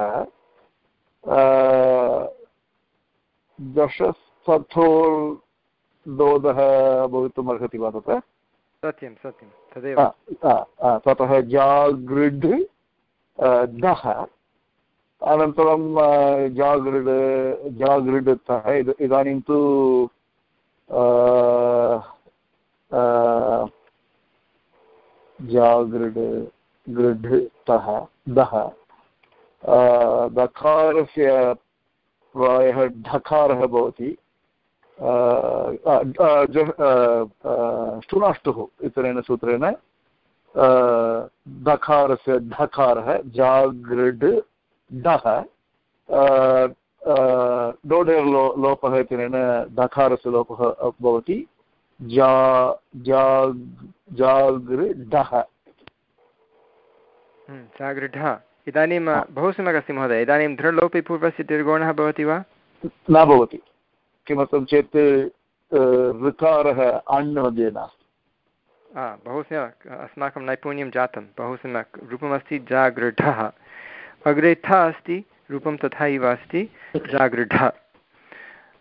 Speaker 5: दशस्थोर्दोदः भवितुम् अर्हति वा तत्र?
Speaker 1: सत्यं सत्यं तदेव।
Speaker 5: ततः जागृड् दः। अनन्तरं जागृड् जागृडतः इदानीं तु जागृड् गृढतः दः। दकारस्य प्रायः ढकारः भवति। ष्टुनाष्टुः इत्यनेन सूत्रेण दकारस्य ढकारः जागृड् डः डोडेर् लो लोपः इत्यनेन दकारस्य लोपः भवति। जा जागृडः
Speaker 1: हम्म, जागृढः इदानीं बहु सम्यक् अस्ति महोदय। इदानीं दृढलोपि पूर्वस्य दीर्घोणः भवति वा?
Speaker 5: न भवति। किमर्थं चेत् ऋकारः अण् मध्ये नास्ति
Speaker 1: बहु सम्यक्। अस्माकं नैपुण्यं जातं। बहु सम्यक्। रूपमस्ति जागृढः अग्रे थ अस्ति रूपं तथैव अस्ति जागृढ।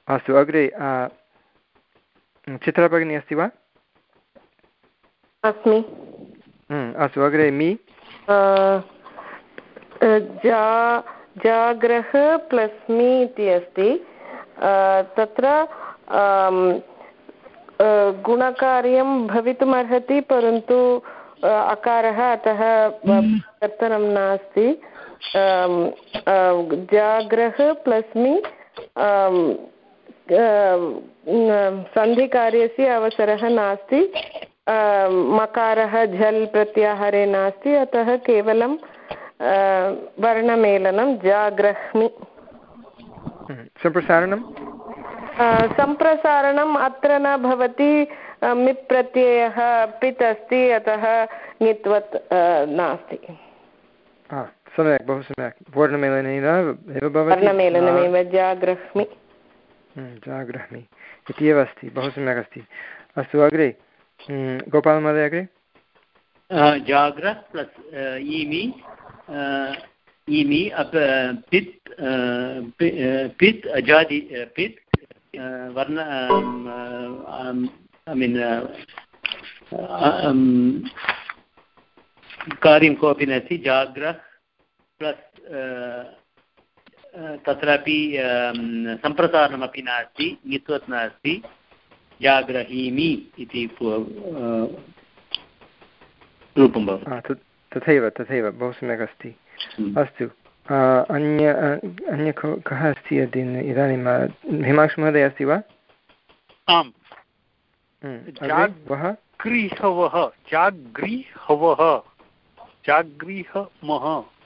Speaker 1: अस्तु अग्रे चित्रभगिनी अस्ति वा?
Speaker 4: अस्मि।
Speaker 1: हम्म, अस्तु अग्रे मी?
Speaker 4: जा जाग्रह प्लस् मी इति अस्ति। तत्र गुणकार्यं भवितुमर्हति परन्तु अकारः अतः कर्तनं नास्ति। जाग्रह प्लस् मि सन्धिकार्यस्य अवसरः नास्ति। मकारः झल् प्रत्याहारे नास्ति। अतः केवलं वर्णमेलनं जाग्रह्मि।
Speaker 1: हम्म, सम्प्रसारणं
Speaker 4: सम्प्रसारणम् अत्र न भवति। मिप् प्रत्ययः पित् अस्ति अतः ङित्वत् नास्ति।
Speaker 1: सम्यक् बहु सम्यक् वर्णमेलनेन एव भवति
Speaker 4: वर्णमेलनमेव जाग्रह्मि
Speaker 1: जाग्रह्मि इति एव अस्ति बहु सम्यक् अस्ति अस्तु अग्रे गोपालमहोदय अग्रे
Speaker 2: जाग्र प्लस् ईमि इमि पित् पित् अजादि पित् वर्ण ऐ मीन् कार्यं कोऽपि नास्ति जाग्र प्लस् तत्रापि सम्प्रसारणमपि नास्ति ङित्वत् नास्ति जाग्रहीमि इति रूपं भवति।
Speaker 1: तथैव तथैव बहु सम्यक् अस्ति। हम्म। अस्तु अन्य अन्य कः अस्ति इदानीं हिमांशुमहोदय अस्ति वा?
Speaker 7: आम्।
Speaker 1: हम्म,
Speaker 7: जाग्रीहवः जाग्रीहवः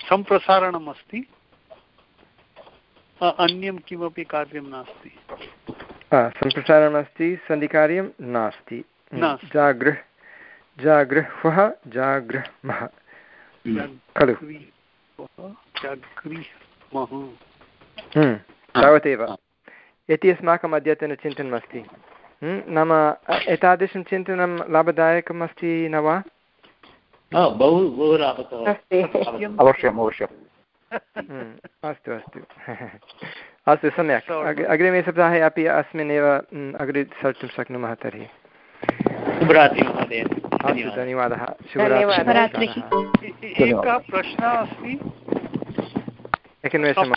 Speaker 7: जाग्रीहमः सम्प्रसारणमस्ति अन्यं किमपि कार्यं नास्ति।
Speaker 1: सम्प्रसारणमस्ति सन्धिकार्यं नास्ति। जागृह् जागृह्वः जागृह्मः खलु। तावदेव। इति अस्माकम् अद्यतनचिन्तनमस्ति। नाम एतादृशं चिन्तनं लाभदायकम् अस्ति न वा?
Speaker 2: बहु बहु
Speaker 5: अवश्यम् अवश्यम्
Speaker 1: हम्म, अस्तु अस्तु। अस्तु सम्यक्। अग्रिमे सप्ताहे अपि अस्मिन्नेव अग्रे सर्तुं शक्नुमः तर्हि। अस्तु धन्यवादः।
Speaker 7: एकः प्रश्नः अस्ति।
Speaker 1: एकनिमेषम्